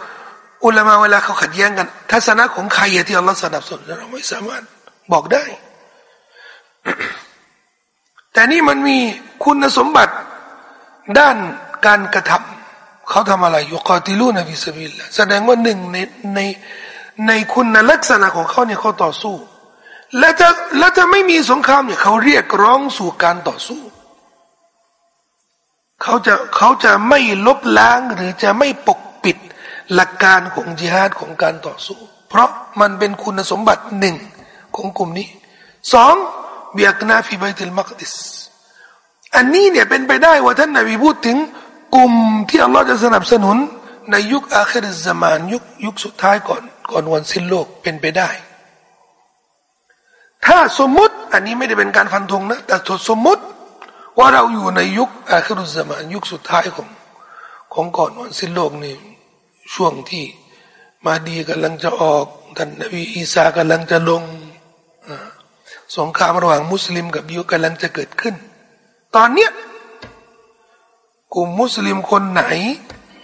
Speaker 1: อุลามะเวลาเขาขัดแย้งกัน ทัศนะของใครที่อัลลอฮ์สนับสนุนเราไม่สามารถบอกได้ แต่นี่มันมีคุณสมบัติด้านการกระทำเขาทำอะไรอยู่กอติลูนฟิสบิลแสดงว่าหนึ่งในในในคุณลักษณะของเขาเนี่ยเขาต่อสู้ และจะและจะไม่มีสงครามเนี่ยเขาเรียกร้องสู่การต่อสู้ เขาจะเขาจะไม่ลบล้างหรือจะไม่ปกปิดหลักการของจิฮาดของการต่อสู้ เพราะมันเป็นคุณสมบัติหนึ่งของกลุ่มนี้สองเบียกนาฟีไบติลมักดิสอันนี้เนี่ยเป็นไปได้ว่าท่านนบีพูดถึงกลุ่มที่อัลลอฮ์จะสนับสนุนในยุคอาคิริสมานยุคยุคสุดท้ายก่อนก่อนวันสิ้นโลกเป็นไปได้ ถ้าสมมติ อันนี้ไม่ได้เป็นการฟันธงนะ แต่สมมติว่าเราอยู่ในยุคอาคิรุสมานยุคสุดท้ายของของก่อนวันสิ้นโลกนี่ช่วงที่มาดีกำลังจะออกท่านนบีอีสากำลังจะลงสงครามระหว่างมุสลิมกับยิวกำลังจะเกิดขึ้น ตอนเนี้ยกลุ่มมุสลิมคนไหน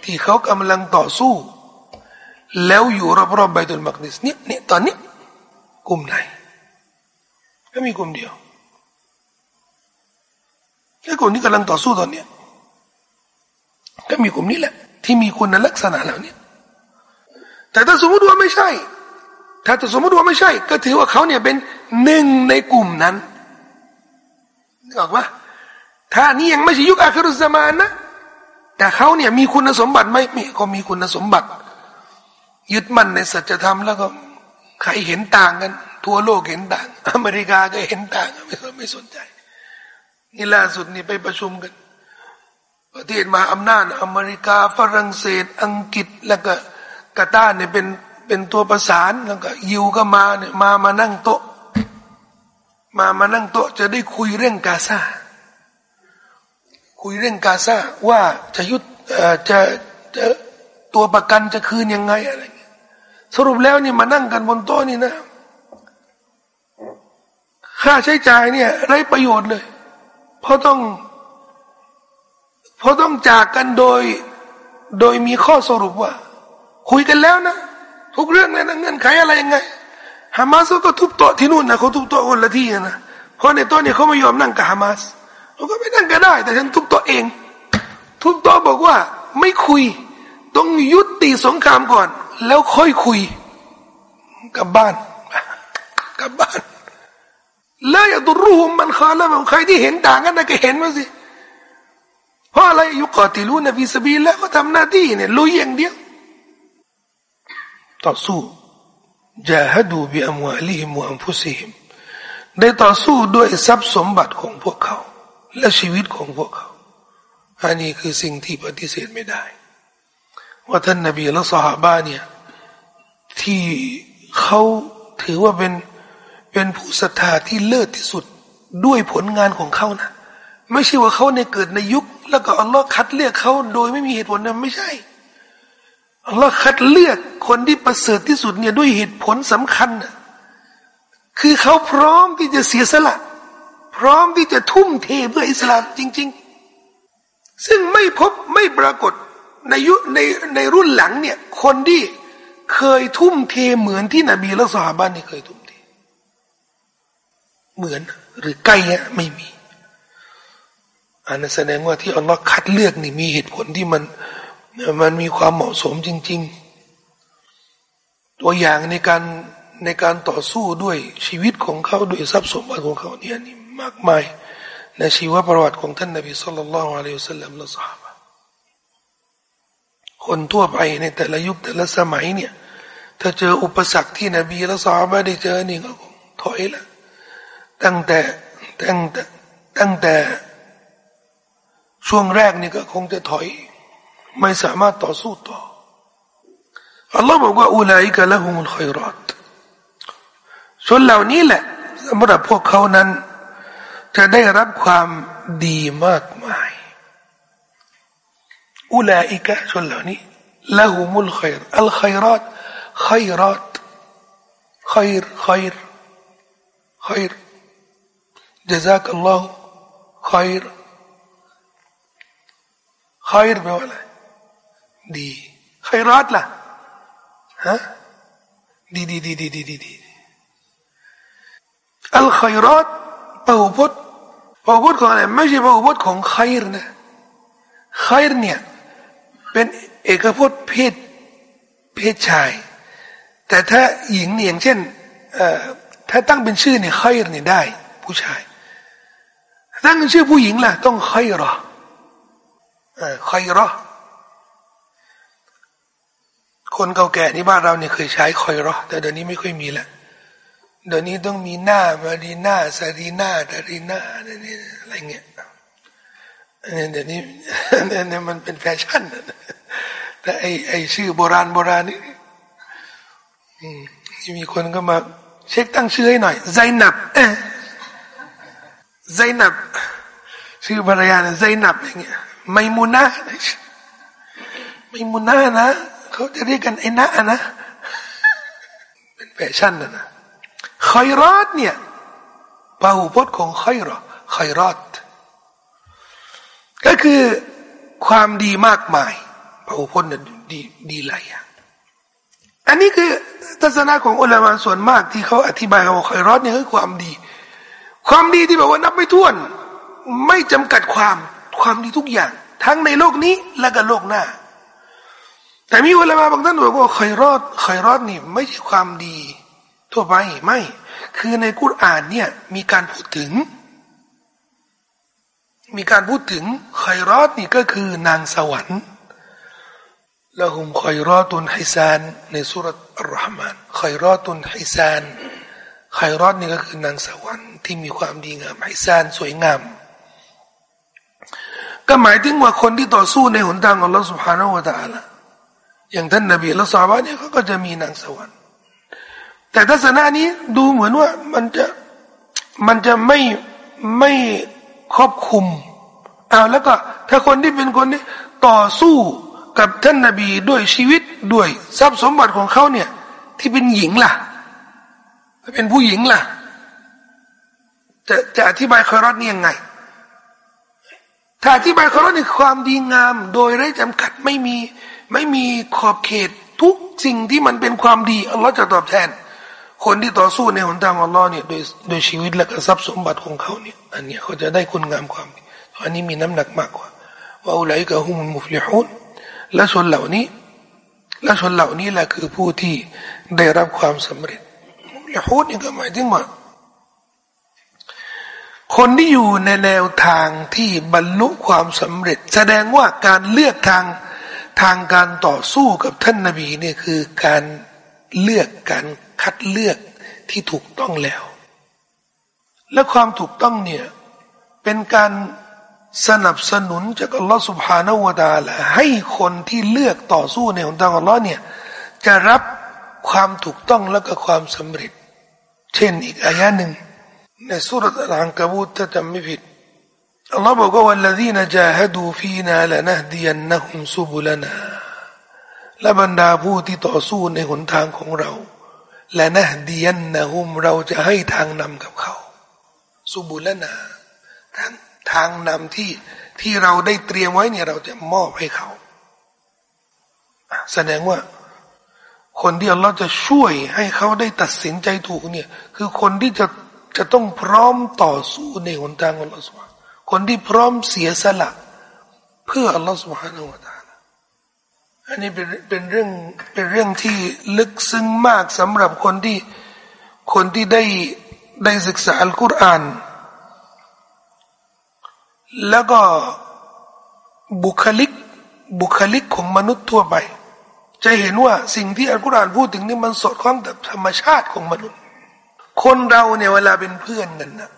Speaker 1: ที่เขากำลังต่อสู้ แล้วอยู่รอบๆใบตุลมักดิสเนี่ยเนี่ยตอนนี้กลุ่มไหน ก็มีกลุ่มเดียวแค่กลุ่มนี้กำลังต่อสู้ตอนนี้ก็มีกลุ่มนี้แหละ ที่มีคุณลักษณะเหล่านี้แต่ถ้าสมมติว่าไม่ใช่ ถ้าสมมติว่าไม่ใช่ ก็ถือว่าเขาเนี่ยเป็นหนึ่งในกลุ่มนั้นนึกออกปะถ้านี่ยังไม่ใช่ยุคอาครุสมานนะแต่เขาเนี่ยมีคุณสมบัติไม่มีก็มีคุณสมบัติ ยึดมั่นในสัจธรรมแล้วก็ใครเห็นต่างกัน ทั่วโลกเห็นต่าง อเมริกาก็เห็นต่าง ไม่ไม่สนใจ นี่ล่าสุดนี่ไปประชุมกัน ประเทศมาอำนาจ อเมริกาฝรั่งเศส อังกฤษแล้วก็กาตาร์เนี่ยเป็นเป็นตัวประสานแล้วก็ยิวก็มาเนี่ยมามานั่งโต๊ะ มามานั่งโต๊ะ จะได้คุยเรื่องกาซาคุยเรื่องกาซาว่าจะยุดจะจะตัวประกันจะคืนยังไงอะไรเงี้ยสรุปแล้วนี่มานั่งกันบนโต๊ะนี่นะ ค่าใช้จ่ายเนี่ยไร้ประโยชน์เลย เพราะต้อง เพราะต้องจากกันโดย โดยมีข้อสรุปว่า คุยกันแล้วนะ ทุกเรื่องเลยนะเงื่อนไขอะไรยังไงฮามาสก็ทุบโต๊ะที่นู่นนะเขาทุบโต๊ะคนละที่นะเพราะในโต๊ะนี้เขาไม่ยอมนั่งกับฮามาสเราก็ไม่นั่งก็ได้ แต่ฉันทุบโต๊ะเอง ทุบโต๊ะบอกว่า ไม่คุย ต้องยุติสงครามก่อน แล้วค่อยคุยกลับบ้านกลับบ้าน แล้วอย่าตุรู้มันขาแล้วใครที่เห็นต่างกันนะก็เห็นมาสิเพราะอะไรยุกอติลูนฟีสบีแล้วก็ทำหน้าที่เนี่ยลุยอย่างเดียวต่อสู้จาฮดูบิอัมวาลิฮิมวอัมฟุซิฮิมได้ต่อสู้ด้วยทรัพย์สมบัติของพวกเขา และชีวิตของพวกเขา อันนี้คือสิ่งที่ปฏิเสธไม่ได้ ว่าท่านนบีและสหายเนี่ยที่เขาถือว่าเป็น เป็นผู้ศรัทธาที่เลิศที่สุดด้วยผลงานของเขานะ ไม่ใช่ว่าเขาในเกิดในยุค แล้วก็อัลลอฮ์คัดเลือกเขาโดยไม่มีเหตุผลนะไม่ใช่อัลลอฮ์คัดเลือกคนที่ประเสริฐที่สุดเนี่ยด้วยเหตุผลสำคัญนะคือเขาพร้อมที่จะเสียสละ พร้อมที่จะทุ่มเทเพื่ออิสลามจริง ๆ ซึ่งไม่พบไม่ปรากฏในยุในในรุ่นหลังเนี่ยคนที่เคยทุ่มเทเหมือนที่นบีและสหบ้านนี่เคยทุ่ม เหมือนหรือใกล้เนี่ยไม่มี อันนั้นแสดงว่าที่อัลลอฮ์คัดเลือกนี่มีเหตุผลที่มันมันมีความเหมาะสมจริง ๆ ตัวอย่างในการในการต่อสู้ด้วยชีวิตของเขาด้วยทรัพย์สมบัติของเขาเนี่ยนี่มากมายในชีวประวัติของท่านนบีสุลต่านละอะลัยฮุสลามละสหายคนทั่วไปในแต่ละยุคแต่ละสมัยเนี่ย ถ้าเจออุปสรรคที่นบีละสหายได้เจอนี่ก็ถอยละ ตั้งแต่ตั้งแต่ตั้งแต่ช่วงแรกนี่ก็คงจะถอย ไม่สามารถต่อสู้ต่ออัลลอฮ์บอกว่าอุลัยกะละฮุมุลขัยรัตชนเหล่านี้แหละสำหรับพวกเขานั้น จะได้รับความดีมากมาย อุลัยกะชนเหล่านี้ละฮุมุลขัยรอัลขัยรัตขัยรัตขัยรขัยรขัยร جزاك الله خير خير แปลว่าอะไรดีใครรัดล่ะฮะดีดีดีดีดีดีดีอัลไครัตพระอุปถพระอุปถของอะไรไม่ใช่พระอุปถของไครนะไครเนี่ยเป็นเอกพจน์เพศเพศชาย แต่ถ้าหญิงเนี่ยอย่างเช่น ถ้าตั้งเป็นชื่อเนี่ยค่อยเนี่ยได้ ผู้ชาย ตั้งเป็นชื่อผู้หญิงล่ะ ต้องค่อยรอค่อยรอคนเก่าแก่ที่บ้านเราเนี่ยเคยใช้คอยรอแต่เดี๋ยวนี้ไม่ค่อยมีแล้วเดี๋ยวนี้ต้องมีหน้ามารีหน้าซารีหน้าดารีหน้าอะไรเงี้ยเดี๋ยวนี้เนี่ยมันเป็นแฟชั่นแต่ไอไอชื่อโบราณโบราณนี่มีคนก็มา เช็คตั้งชื่อให้หน่อยไซนับเอ ไซนับชื่อภรรยาเนี่ยไซนับอย่างเงี้ยไมมุนาไมมุนานะเขาจะเรียกกันไอ้นะนะเป็นแฟชั่นนะนะคอยรอดเนี่ยพาหุพจน์ของคอยรอคอยรอด ก็คือความดีมากมายพระอุพจน์ดีดีหลายอย่างอันนี้คือทัศนะของอุลามะส่วนมากที่เขาอธิบายว่าคอยรอดเนี่ยคือความดี ความดีที่แบอกว่านับไม่ถ้วน ไม่จำกัดความความดีทุกอย่าง ทั้งในโลกนี้และก็โลกหน้า แต่มีอุลามะบางท่านบอกว่าคอยรอดคอยรอดนี่ ไม่ใช่ความดี ทั่วไปไม่ คือในกุรอานเนี่ยมีการพูดถึง มีการพูดถึงคอยรอดนี่ก็คือนางสวรรค์ละหุมคอยรอตุนไฮซานในสุรอัลรหมานคอยรอตุนไฮซานคอยรอดนี่ก็คือนางสวรรค์ ที่มีความดีงามไฮซานสวยงาม ก็หมายถึงว่าคนที่ต่อสู้ในหนทางของเราสุภาณวตาละอย่างท่านนบีละซาบะเนี่ยเขาก็จะมีนางสวรรค์ แต่ทัศนะนี้ดูเหมือนว่ามันจะมันจะไม่ไม่ครอบคุมเอาแล้วก็ถ้าคนที่เป็นคนที่ต่อสู้กับท่านนาบีด้วยชีวิตด้วยทรัพย์สมบัติของเขาเนี่ย ที่เป็นหญิงล่ะ เป็นผู้หญิงล่ะ จะจะอธิบายคอรัตนี่ยังไง ถ้าอธิบายคอรัตนี่ความดีงาม โดยไร้จำกัดไม่มีไม่มีขอบเขตทุกสิ่งที่มันเป็นความดีอัลลอฮ์จะตอบแทน คนที่ต่อสู้ในหนทางอัลลอฮ์เนี่ยโดยโดยชีวิตและทรัพย์สมบัติของเขาเนี่ยอันนี้เขาจะได้คุณงามความดีอันนี้มีน้ำหนักมากกว่าว่าอุลัยกะฮุมุมุฟลิฮูนและชนเหล่านี้ และชนเหล่านี้แหละคือผู้ที่ได้รับความสำเร็จมุฟลิฮูนนี่ก็หมายถึงว่า คนที่อยู่ในแนวทางที่บรรลุความสำเร็จ แสดงว่าการเลือกทางทางการต่อสู้กับท่านนาบีเนี่ยคือการเลือกการคัดเลือกที่ถูกต้องแล้ว และความถูกต้องเนี่ยเป็นการสนับสนุนจากอัลลอฮฺสุบฮานาวดาละให้คนที่เลือกต่อสู้ในหนทางอัลลอฮ์เนี่ยจะรับความถูกต้องและก็ความสำเร็จ เช่นอีกอายะหนึ่ง ในสุรษอังกบูตถ้าจำไม่ผิดอัลลอฮ์บอกว่า والذين جاهدوا فينا لنهدينهم سبلنا และบรรดาผู้ที่ต่อสู้ในหนทางของเราและนะดียนนะฮุมเราจะให้ทางนำกับเขาสุบุลนาทางทางนำที่ที่เราได้เตรียมไว้เนี่ยเราจะมอบให้เขา แสดงว่า คนที่อัลลอฮ์จะช่วยให้เขาได้ตัดสินใจถูกเนี่ย คือคนที่จะ จะต้องพร้อมต่อสู้ในหนทางของอัลลอฮ์คนที่พร้อมเสียสละ เพื่ออัลลอฮ์สุบฮานาอัลลอฮอันนี้เป็นเป็นเรื่องเป็นเรื่องที่ลึกซึ้งมากสำหรับคนที่คนที่ได้ได้ศึกษาอัลกุรอานแล้วก็บุคลิกบุคลิกของมนุษย์ทั่วไป จะเห็นว่าสิ่งที่อัลกุรอานพูดถึงนี่มันสอดคล้องกับธรรมชาติของมนุษย์ คนเราเนี่ยเวลาเป็นเพื่อนกันนะ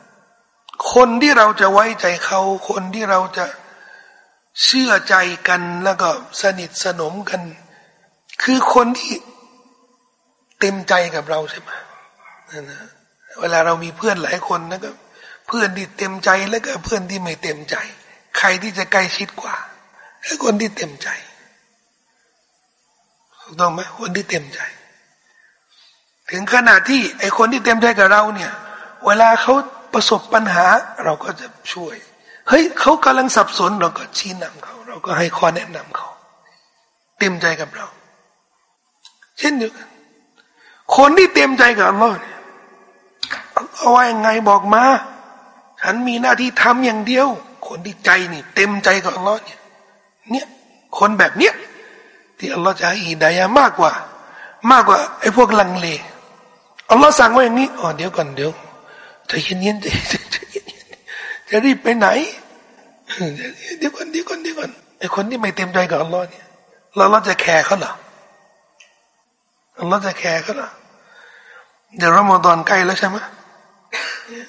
Speaker 1: คนที่เราจะไว้ใจเขา คนที่เราจะเชื่อใจกันแล้วก็สนิทสนมกัน คือคนที่เต็มใจกับเราใช่ไหมนะเวลาเรามีเพื่อนหลายคนนะก็เพื่อนที่เต็มใจแล้วก็เพื่อนที่ไม่เต็มใจ ใครที่จะใกล้ชิดกว่าคือคนที่เต็มใจถูกต้องไหมคนที่เต็มใจ ถึงขนาดที่ไอคนที่เต็มใจกับเราเนี่ย เวลาเขาประสบปัญหาเราก็จะช่วย เฮ้ยเขากำลังสับสนเราก็ชี้นำเขา เราก็ให้ข้อแนะนำเขา เต็มใจกับเรา เช่นเดียวกันคนที่เต็มใจกับอัลลอฮ์เนี่ยเอาไว้ยังไงบอกมา ฉันมีหน้าที่ทำอย่างเดียว คนที่ใจนี่ เต็มใจกับอัลลอฮ์เนี่ยเนี่ยคนแบบเนี้ยที่อัลลอฮ์จะให้อิดายามากกว่า มากกว่าไอ้พวกลังเล อัลลอฮ์สั่งว่าอย่างนี้อ๋อเดี๋ยวก่อนเดี๋ยวจะเย็นเย็นจะจะรีบไปไหนเดี๋ยวก่อนเดี๋ยวก่อนเดี๋ยวก่อนไอคนที่ไม่เต็มใจกับอัลลอฮ์เนี่ยเราเราจะแคร์เขาเหรออัลลอฮ์จะแคร์เขาเหรอเดี๋ยวรอมฎอนใกล้แล้วใช่ไหม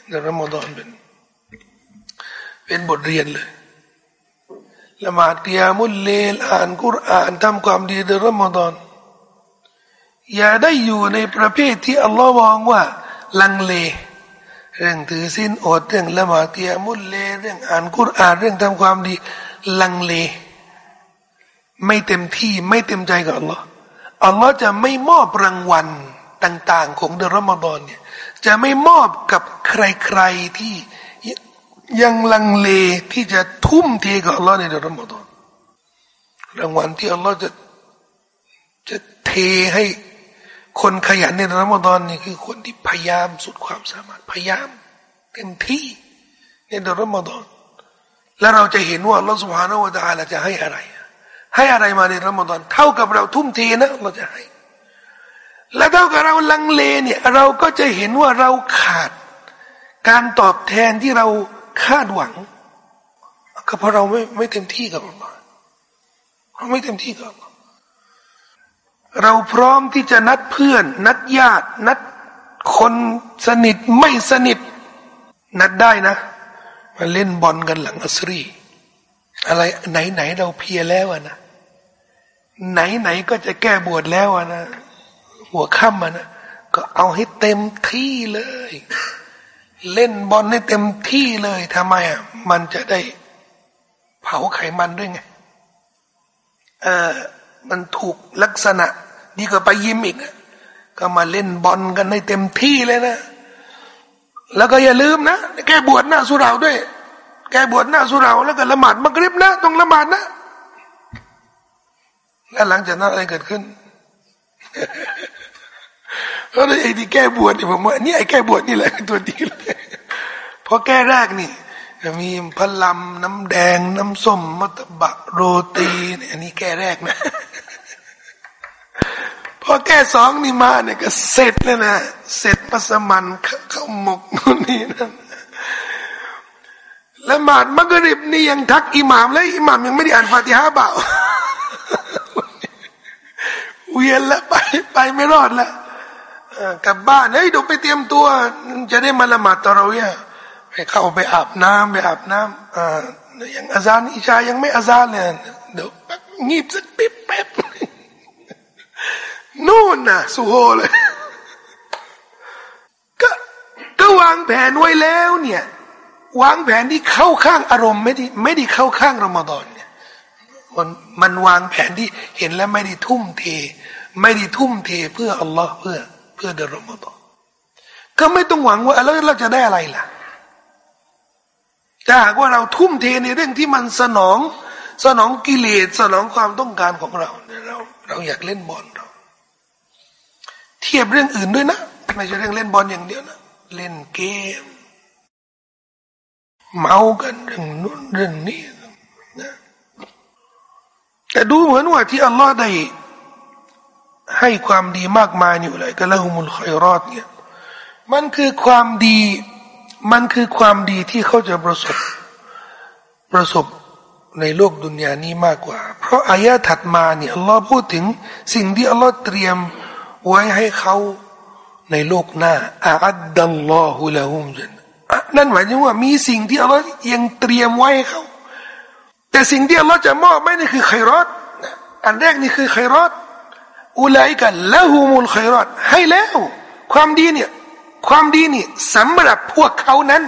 Speaker 1: เดี๋ยวรอมฎอนเป็น เป็นบทเรียนเลยละหมาดเกียมุลเลลอ่านกุรอานทำความดีในรอมฎอน อย่าได้อยู่ในประเภทที่อัลลอฮ์มองว่า ลังเล เรื่องถือสินอดเรื่องละหมาดเกียมุลเล เรื่องอ่านกุรอานเรื่องทำความดี ลังเล ไม่เต็มที่ไม่เต็มใจกับอัลลอฮ์อัลลอฮ์จะไม่มอบรางวัลต่าง ๆ ของเดือนรอมฎอนเนี่ยจะไม่มอบกับใครๆที่ยังลังเลที่จะทุ่มเทกับอัลลอฮ์ในเดือนรอมฎอนรางวัลที่อัลลอฮ์จะจะเทให้ คนขยันในเดือนรอมฎอนนี่คือคนที่พยายามสุดความสามารถพยายามเต็มที่ในเดือนรอมฎอนแล้วเราจะเห็นว่าอัลลอฮ์สุบฮานวะตาลาจะให้อะไร ให้อะไรมาในรอมฎอนเท่ากับเราทุ่มเทนะ เราจะให้ และเท่ากับเราลังเลเนี่ย เราก็จะเห็นว่าเราขาด การตอบแทนที่เราคาดหวังก็เพราะเราไม่ไม่เต็มที่กับมันเราไม่เต็มที่กับ เราพร้อมที่จะนัดเพื่อน นัดญาติ นัดคนสนิทไม่สนิท นัดได้นะมาเล่นบอลกันหลังอัสรี อะไรไหนไหนเราเพียแล้วนะไหนไหนก็จะแก้บวชแล้วนะ หัวค่ำมานะก็เอาให้เต็มที่เลย เล่นบอลให้เต็มที่เลยทำไมอะมันจะได้เผาไขมันด้วยไงเออมันถูกลักษณะ ดีกว่าไปยิมอีกก็มาเล่นบอลกันให้เต็มที่เลยนะ แล้วก็อย่าลืมนะแกบวชหน้าสุราด้วย แกบวชหน้าสุราแล้วก็ละหมาดมักริบนะต้องละหมาดนะ แล้วหลังจากนั้นอะไรเกิดขึ้นเพราะไอ้ที่แก้บวชนี่ผมว่านี่ไอ้แก้บวชนี่แหละตัวดีเลยพอแก้แรกนี่มีพลัมน้ำแดง น้ำส้มมัตบะโรตีนี่อันนี้แก้แรกนะ พอแก้สองนี่มาเนี่ยก็เสร็จเลยนะ เสร็จปัสมันเข้าหมกนู่นนี่นั่นละหมาดมักริบนี่ยังทักอิหมามแล้วอิหมามยังไม่ได้อ่านฟาติฮะเปล่าเวียนแล้วไปไปไม่รอดแล้วกลับบ้านเฮ้ยเดี๋ยวไปเตรียมตัว จะได้มาละหมาดตะเราเนี่ยไปเข้าไปอาบน้ำไปอาบน้ำอ่ายังอาซานอิชายังไม่อาซานเลยเดี๋ยวงีบสักปิ๊บแป๊บ นู่นน่ะ สุโฮเลย ก็ก็วางแผนไว้แล้วเนี่ย วางแผนที่เข้าข้างอารมณ์ไม่ได้ไม่ได้เข้าข้างรอมฎอนเนี่ยมันมันวางแผนที่เห็นแล้วไม่ได้ทุ่มเท ไม่ได้ทุ่มเทเพื่ออัลลอฮ์เพื่อ เพื่อเดือนรอมฎอนก็ไม่ต้องหวังว่าแล้วเราจะได้อะไรล่ะถ้าหากว่าเราทุ่มเทในเรื่องที่มันสนอง สนองกิเลสสนองความต้องการของเราเรา เราอยากเล่นบอล เทียบเรื่องอื่นด้วยนะไม่ใช่เรื่องเล่นบอลอย่างเดียวนะเล่นเกม เมากันเรื่องนู้นเรื่องนี้นะแต่ดูเหมือนว่าที่อัลลอฮ์ได้ให้ความดีมากมายอยู่เลยก็ละหุมุลคอยรอดเนี่ยมันคือความดี มันคือความดีที่เขาจะประสบ ประสบในโลกดุนยานี้มากกว่า เพราะอายะถัดมาเนี่ยอัลลอฮ์พูดถึงสิ่งที่อัลลอฮ์เตรียม ไว้ให้เขาในโลกหน้าอาดดัลลอฮุละฮุมจันนั่นหมายถึงว่ามีสิ่งที่อัลลอฮ์ยังเตรียมไว้ให้เขา แต่สิ่งที่อัลลอฮ์จะมอบไม่นี่คือไครอดอันแรกนี่คือไครอดอุลัยกันละหูมุลไครอดให้แล้ว ความดีเนี่ย ความดีนี่สำหรับพวกเขานั้น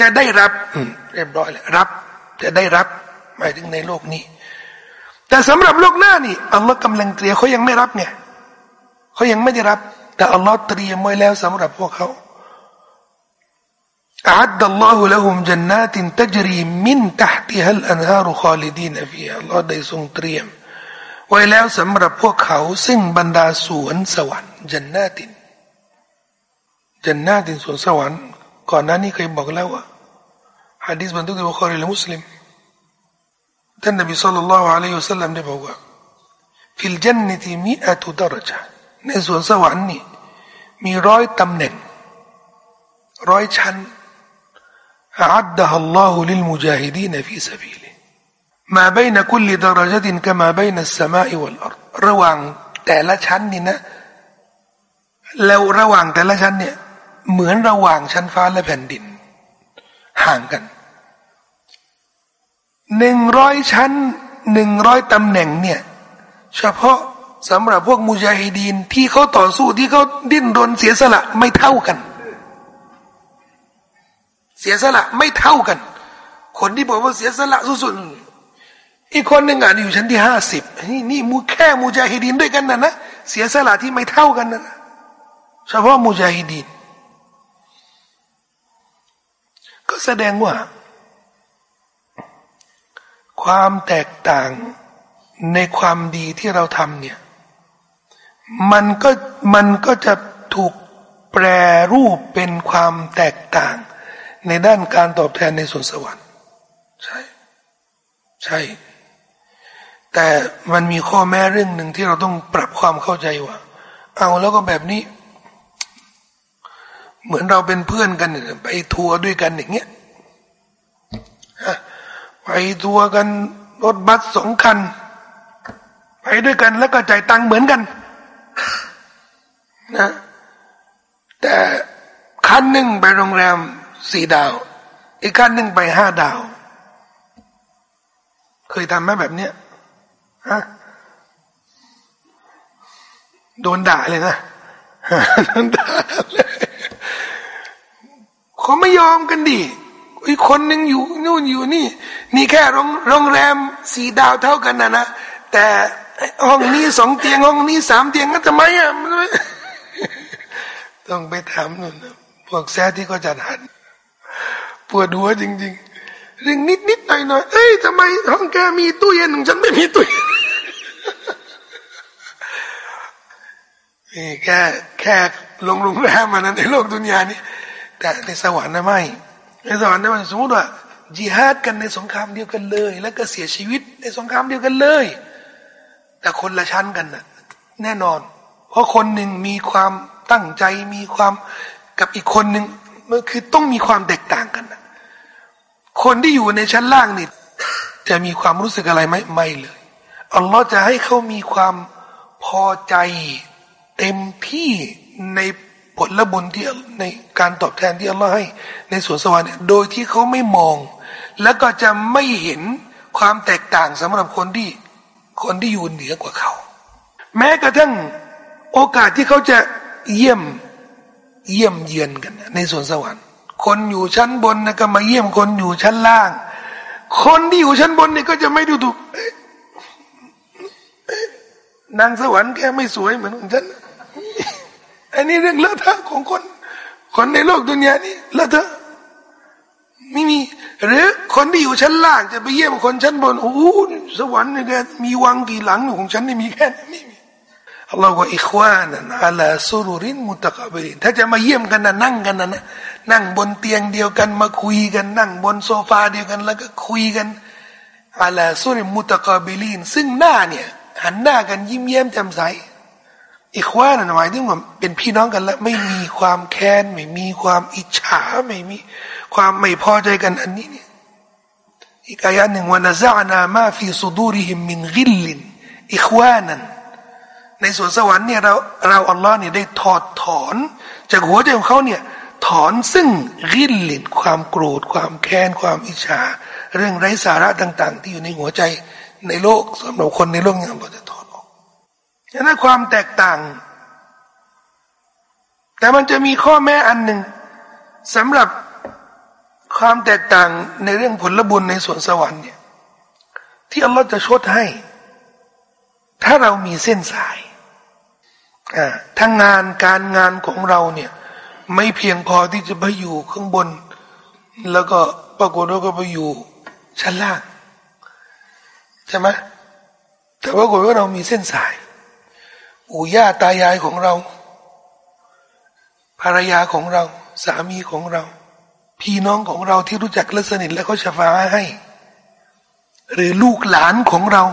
Speaker 1: จะได้รับเรียบร้อยแล้วรับ จะได้รับ หมายถึงในโลกนี้ แต่สำหรับโลกหน้านี่อัลลอฮ์กำลังเตรียมเขายังไม่รับไง เขายังไม่ได้รับ แต่อัลลอฮ์เตรียมไว้แล้วสำหรับพวกเขาأعد الله لهم جنات تجري من تحتها الأنهار خالدين فيها อัลลอฮ์ได้ทรงเตรียม ไว้แล้วสำหรับพวกเขาซึ่งบรรดาสวนสวรรค์جنات جناتสวนสวรรค์ ก่อนหน้านี้เคยบอกแล้วว่าฮะดีษบันทึกโดยบุคอรีและมุสลิมท่านนบีصلى الله عليه وسلمได้บอกว่าفي الجنة ในสวนสวรรค์นี่ มีร้อยตำแหน่ง ร้อยชั้นأعدها الله للمجاهدين في سبيله ما بين كل درجتين كما بين السماء والأرضระหว่างแต่ละชั้นนี่นะ แล้วระหว่างแต่ละชั้นเนี่ย เหมือนระหว่างชั้นฟ้าและแผ่นดิน ห่างกันหนึ่งร้อยชั้นหนึ่งร้อยตำแหน่งเนี่ย เฉพาะ สำหรับพวกมุจาฮิดีนที่เขาต่อสู้ที่เขาดิ้นรนเสียสละไม่เท่ากัน เสียสละไม่เท่ากัน คนที่บอกว่าเสียสละสุดๆอีกคนหนึ่งอะอยู่ชั้นที่ห้าสิบนี่นี่มูแค่มุจาฮิดีนด้วยกันนะนะเสียสละที่ไม่เท่ากันนะเฉพาะมุจาฮิดีนก็แสดงว่า ความแตกต่างในความดีที่เราทำเนี่ย มันก็มันก็จะถูกแปรรูปเป็นความแตกต่าง ในด้านการตอบแทนในส่วนสวรรค์ ใช่ ใช่ แต่มันมีข้อแม้เรื่องหนึ่งที่เราต้องปรับความเข้าใจว่า เอาแล้วก็แบบนี้ เหมือนเราเป็นเพื่อนกันไปทัวร์ด้วยกันอย่างเงี้ยไปทัวร์กันรถบัสสองคัน ไปด้วยกันแล้วก็จ่ายตังค์เหมือนกัน นะ แต่คันหนึ่งไปโรงแรมสี่ดาว อีกคันหนึ่งไปห้าดาว เคยทำไหมแบบเนี้ยฮะโดนด่าเลยนะโดนด่าเลยเขาไม่ยอมกันดิอีกคนหนึ่งอยู่นู่นอยู่นี่ นี่แค่โรงรงแรมสี่ดาวเท่ากันนะนะแต่ห้องนี้สองเตียงห้องนี้สามเตียงก็ทำไมอะ ต้องไปถามนู่นพวกแซ่ที่ก็จัดหันปวดหัวจริง ๆ เรื่องนิดนิดหน่อยหน่อยเอ้ยทำไมห้องแกมีตู้เย็นของฉันไม่มีตู้เย็นนี่แค่แค่ลงโรงแรมมานั้นในโลกดุนยานี้แต่ในสวรรค์นะไม่ในสวรรค์นะมันสมมติว่าจิฮาดกันในสงครามเดียวกันเลย แล้วก็เสียชีวิตในสงครามเดียวกันเลย แต่คนละชั้นกันน่ะ แน่นอน เพราะคนหนึ่งมีความ ตั้งใจมีความกับอีกคนหนึ่งมันคือต้องมีความแตกต่างกันนะคนที่อยู่ในชั้นล่างนี่จะมีความรู้สึกอะไรไหมไม่เลยอัลลอฮ์จะให้เขามีความพอใจเต็มที่ในผลบุญที่ในการตอบแทนที่อัลลอฮ์ให้ในสวนสวรรค์โดยที่เขาไม่มอง แล้วก็จะไม่เห็นความแตกต่างสำหรับคนที่คนที่อยู่เหนือกว่าเขา แม้กระทั่งโอกาสที่เขาจะ เยี่ยมเยี่ยมเยือนกัน ในสวนสวรรค์ คนอยู่ชั้นบนนะก็มาเยี่ยมคนอยู่ชั้นล่าง คนที่อยู่ชั้นบนนี่ก็จะไม่ดูถูกนางสวรรค์แค่ไม่สวยเหมือนของฉันอันนี้เรื่องเลอะเทอะของคน คนในโลกดุนยานี้เลอะเทอะไม่มี หรือคนที่อยู่ชั้นล่าง จะไปเยี่ยมคนชั้นบนโอ้โหสวรรค์นี่ยมีวังกี่หลังของฉันนี่มีแค่ไม่มี อัลลอฮฺว่าอิควานันอัลาสุรุรินมุตะกบิรินถ้าจะมาเยี่ยมกันนะนั่งกันนะนั่งบนเตียงเดียวกันมาคุยกัน นั่งบนโซฟาเดียวกัน แล้วก็คุยกันอัลาสุรินมุตะกบิรินซึ่งหน้าเนี่ยหันหน้ากันยิ้มเย้มแจ่มใสอีควานันหมายถึงว่าเป็นพี่น้องกันแล้วไม่มีความแค้นไม่มีความอิจฉาไม่มีความไม่พอใจกันอันนี้เนี่ยอีกอายะหนึ่งว่านะซานามาฟีสุดูริฮิมมินกิลลินอิควานัน ในสวนสวรรค์เนี่ยเราเราอัลลอฮ์เนี่ยได้ถอดถอน จากหัวใจของเขาเนี่ยถอนซึ่งกิลลินความโกรธ ความแค้นความอิจฉา เรื่องไร้สาระต่าง ๆ ที่อยู่ในหัวใจในโลกสำหรับคนในโลกเนี่ยเราจะถอนออกฉะนั้นความแตกต่าง แต่มันจะมีข้อแม้อันหนึ่งสำหรับความแตกต่างในเรื่องผลบุญในสวนสวรรค์เนี่ยที่อัลลอฮ์จะชดให้ ถ้าเรามีเส้นสาย ทั้งงานการงานของเราเนี่ย ไม่เพียงพอที่จะไปอยู่ข้างบน แล้วก็ปรากฏว่าก็ไปอยู่ชั้นล่างใช่ไหมแต่ว่ากฏว่าเรามีเส้นสายปู่ย่าตายายของเรา ภรรยาของเรา สามีของเรา พี่น้องของเราที่รู้จักและสนิทและเขาชฟ้าให้ หรือลูกหลานของเรา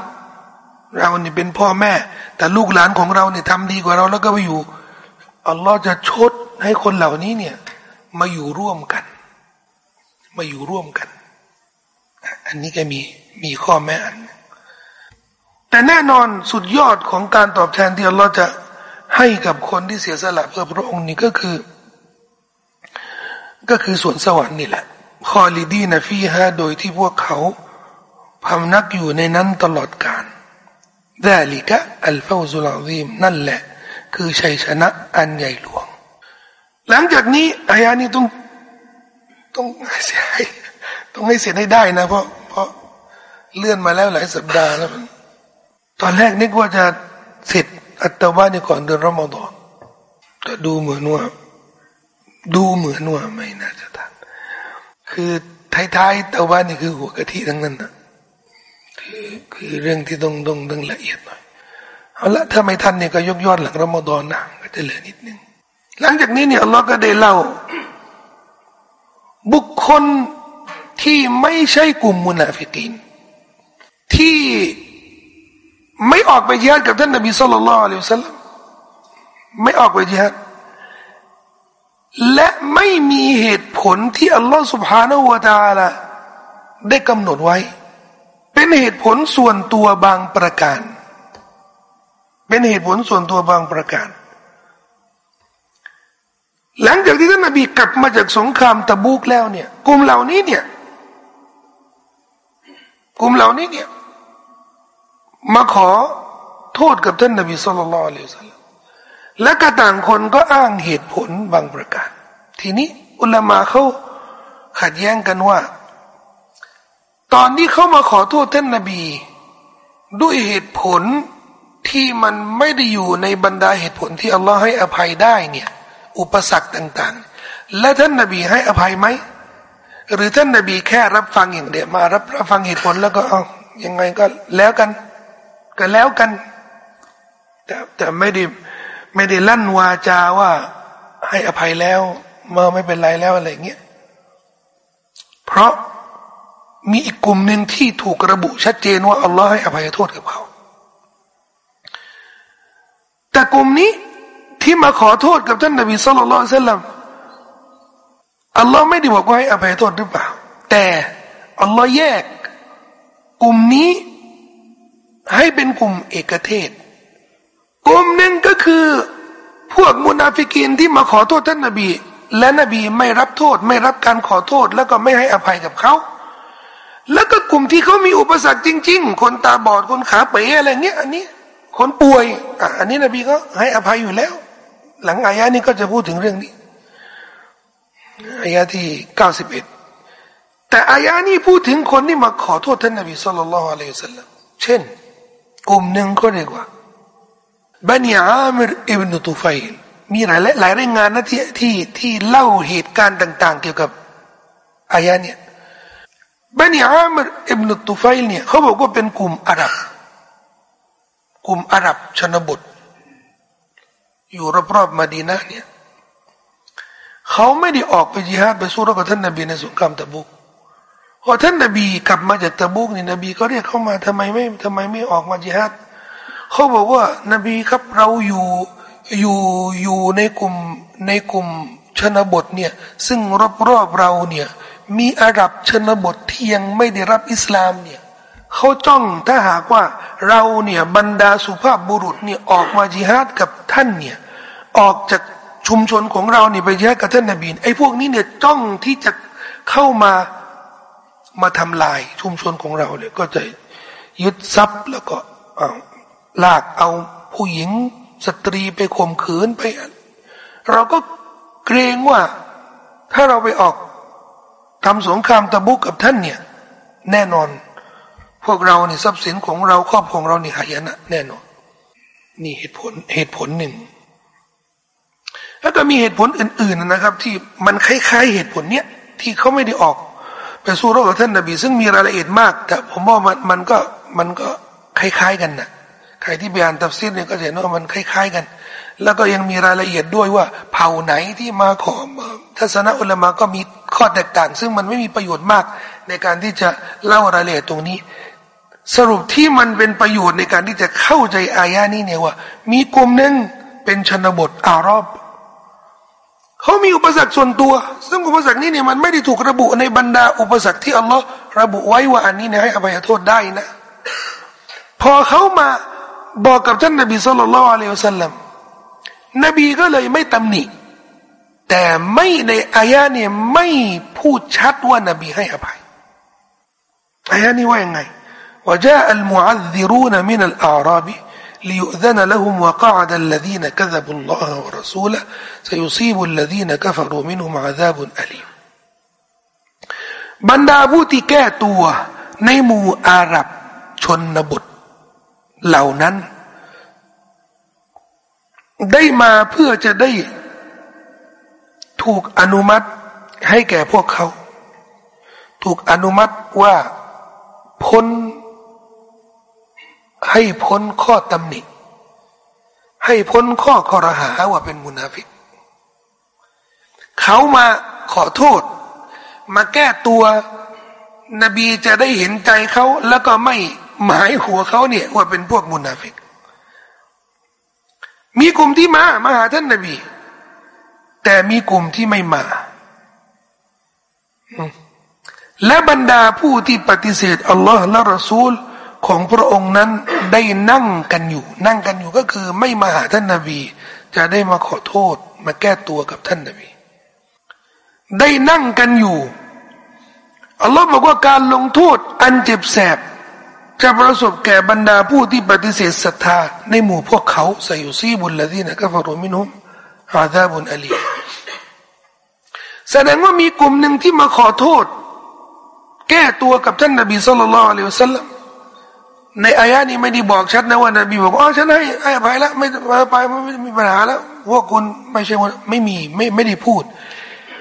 Speaker 1: เราเนี่ยเป็นพ่อแม่ แต่ลูกหลานของเราเนี่ยทำดีกว่าเราแล้วก็ไปอยู่อัลลอฮ์จะชดให้คนเหล่านี้เนี่ย มาอยู่ร่วมกัน มาอยู่ร่วมกัน อันนี้ก็มีมีข้อแม้อันแต่แน่นอนสุดยอดของการตอบแทนที่อัลลอฮ์จะให้กับคนที่เสียสละเพื่อพระองค์นี่ก็คือ ก็คือส่วนสวรรค์นี่แหละคอลิดีนฟีฮะโดยที่พวกเขาพำนักอยู่ในนั้นตลอดกาล ดาลิกะอัลฟาซุลาซีมนั่นแหละ คือชัยชนะอันใหญ่หลวง หลังจากนี้อายานี้ต้องต้องเสียให้ต้องให้เสร็จให้ได้นะ เพราะเพราะเลื่อนมาแล้วหลายสัปดาห์แล้ว ตอนแรกนึกว่าจะเสร็จอัตวานี่ก่อนเดือนรอมฎอนแต่ดูเหมือนว่า ดูเหมือนว่าไม่น่าจะทันคือท้ายๆตะวันนี่คือหัวกะทิทั้งนั้นนะ คือเรื่องที่ต้องต้องต้องละเอียดหน่อยเอาละถ้าไม่ทันเนี่ยก็ยกยอดหลังรอมดอนนะก็จะเหลือนิดนึงหลังจากนี้เนี่ยอัลลอฮ์ก็ได้เล่า บุคคลที่ไม่ใช่กลุ่มมุนาฟิกินที่ไม่ออกไปจิฮาดกับท่านนบีสุลต่านลอัลลอฮ์สัลลัมไม่ออกไปจิฮาดและไม่มีเหตุผลที่อัลลอฮ์สุบฮานาอูวาตาละได้กำหนดไว้ เป็นเหตุผลส่วนตัวบางประการ เป็นเหตุผลส่วนตัวบางประการ หลังจากที่ท่านนบีกลับมาจากสงครามตะบูกแล้วเนี่ย กลุ่มเหล่านี้เนี่ย กลุ่มเหล่านี้เนี่ย มาขอโทษกับท่านนบีสุลต่านละอัลและก็ต่างคนก็อ้างเหตุผลบางประการ ทีนี้อุลามาเขาขัดแย้งกันว่า ตอนที่เขามาขอโทษท่านนบี ด้วยเหตุผลที่มันไม่ได้อยู่ในบรรดาเหตุผลที่อัลลอฮ์ให้อภัยได้เนี่ย อุปสรรคต่างๆ และท่านนบีให้อภัยไหมหรือท่านนบีแค่รับฟังอย่างเดียวมารับรับฟังเหตุผลแล้วก็เอายังไงก็แล้วกัน ก็แล้วกัน แต่แต่ไม่ได้ไม่ได้ลั่นวาจาว่าให้อภัยแล้วเมื่อไม่เป็นไรแล้วอะไรเงี้ยเพราะ มีอีกกลุ่มหนึ่งที่ถูกระบุชัดเจนว่าอัลลอฮ์ให้อภัยโทษกับเขา แต่กลุ่มนี้ที่มาขอโทษกับท่านนบีสุลต่านสัลลัมอัลลอฮ์ไม่ได้บอกว่าให้อภัยโทษหรือเปล่า แต่อัลลอฮ์แยก กลุ่มนี้ให้เป็นกลุ่มเอกเทศ กลุ่มหนึ่งก็คือพวกมุนาฟิกินที่มาขอโทษท่านนบี และนบีไม่รับโทษ ไม่รับการขอโทษแล้วก็ไม่ให้อภัยกับเขา แล้วก็กลุ่มที่เขามีอุปสรรคจริง ๆ คนตาบอดคนขาเป๋อะไรเงี้ยอันนี้ คนป่วยอะอันนี้นบีก็ให้อภัยอยู่แล้ว หลังอายะนี้ก็จะพูดถึงเรื่องนี้อายะที่เก้าสิบเอ็ดแต่อายะนี้พูดถึงคนที่มาขอโทษท่านนบีสุลต่านละอัลลอฮฺสัลลัมเช่น กลุ่มหนึ่งก็เรียกว่าบันยามิรอิบนุตุฟัยลมีหลายหลายรายงานนะที่ที่ที่เล่าเหตุการณ์ต่าง ๆ เกี่ยวกับอายะเนี่ย บันยามรอิบนุตุไฟเนี่ย เขาบอกว่าเป็นกลุ่มอาหรับ กลุ่มอาหรับชนบท อยู่รอบๆมาดีนะเนี่ยเขาไม่ได้ออกไปจิฮาดไปสู้รบกับท่านนบีในสงครามตะบุกพอท่านนบีกลับมาจากตะบุกนี่นบีก็เรียกเข้ามาทำไมไม่ทำไมไม่ออกมาจิฮาดเขาบอกว่า นบีครับเราอยู่อยู่อยู่ในกลุ่มในกลุ่มชนบทเนี่ย ซึ่งรอบๆเราเนี่ย มีอาหรับชนบทที่ยังไม่ได้รับอิสลามเนี่ยเขาจ้องถ้าหากว่าเราเนี่ยบรรดาสุภาพบุรุษเนี่ยออกมาจิฮาดกับท่านเนี่ยออกจากชุมชนของเราเนี่ยไปแยกกับท่านนบีไอ้พวกนี้เนี่ยจ้องที่จะเข้ามามาทำลายชุมชนของเราเนี่ยก็จะยึดทรัพย์แล้วก็ลากเอาผู้หญิงสตรีไปข่มขืนไป เราก็เกรงว่าถ้าเราไปออก ทำสงครามตะบุกกับท่านเนี่ย แน่นอน พวกเราเนี่ยทรัพย์สินของเราครอบครองเราเนี่ยหายนะแน่นอน นี่เหตุผลเหตุผลหนึ่ง แล้วก็มีเหตุผลอื่น ๆนะครับ ที่มันคล้ายๆเหตุผลเนี้ยที่เขาไม่ได้ออกไปสู้รบกับท่านนบีซึ่งมีรายละเอียดมาก แต่ผมว่ามันมันก็มันก็คล้ายๆกันนะใครที่ไปอ่านตัฟซีดเนี่ยก็จะเห็นว่ามันคล้ายๆกัน แล้วก็ยังมีรายละเอียดด้วยว่า เผ่าไหนที่มาขอทัศนะอุลามะก็มีข้อแตกต่าง ซึ่งมันไม่มีประโยชน์มาก ในการที่จะเล่ารายละเอียดตรงนี้ สรุปที่มันเป็นประโยชน์ในการที่จะเข้าใจอายานี้เนี่ยว่า มีกลุ่มหนึ่งเป็นชนบทอารอบเขามีอุปสรรคส่วนตัว ซึ่งอุปสรรคนี้เนี่ยมันไม่ได้ถูกระบุในบรรดาอุปสรรคที่อัลลอฮ์ระบุไว้ว่าอันนี้เนี่ยให้อภัยโทษได้นะ พอเขามาบอกกับท่านนบีสุลต่านละอัลลอฮฺสัลลัม นบีก็เลยไม่ตำหนิ แต่ไม่ในอายะเนี่ยไม่พูดชัดว่านบีให้อภัยอายะนี้ว่ายังไงว่าจะอัลมุอัลซิรูนมินัลอาราบี ليؤذن لهم وقعد الذين كذبوا الله ورسوله سيصيب الذين كفروا منهم عذاب أليم บรรดาผู้ที่แก้ตัวในหมู่อาหรับชนบทเหล่านั้น ได้มาเพื่อจะได้ถูกอนุมัติให้แก่พวกเขา ถูกอนุมัติว่าพ้นให้พ้นข้อตำหนิ ให้พ้นข้อคอรหาว่าเป็นมุนาฟิก เขามาขอโทษ มาแก้ตัวนบีจะได้เห็นใจเขา แล้วก็ไม่หมายหัวเขาเนี่ยว่าเป็นพวกมุนาฟิก มีกลุ่มที่มา มาหาท่านนบี แต่มีกลุ่มที่ไม่มา และบรรดาผู้ที่ปฏิเสธอัลลอฮ์และรอซูลของพระองค์นั้นได้นั่งกันอยู่ นั่งกันอยู่ก็คือไม่มาหาท่านนาบี จะได้มาขอโทษมาแก้ตัวกับท่านนาบี ได้นั่งกันอยู่อัลลอฮ์บอกว่าการลงโทษอันเจ็บแสบ จะประสบแก่บรรดาผู้ที่ปฏิเสธศรัทธาในหมู่พวกเขาสยุซีบุลละดีนะก็ฟารุมินุมอาดาบุนอลีแสดงว่ามีกลุ่มหนึ่งที่มาขอโทษ แก้ตัวกับท่านนบีสุลต่านละอัลลอฮฺสัลลัมในอายะนี้ไม่ได้บอกชัดนะว่านบีบอกอ๋อฉันให้ให้อภัยแล้วไม่ไปไม่มีปัญหาแล้วพวกคุณไม่ใช่ไม่มีไม่ไม่ได้พูด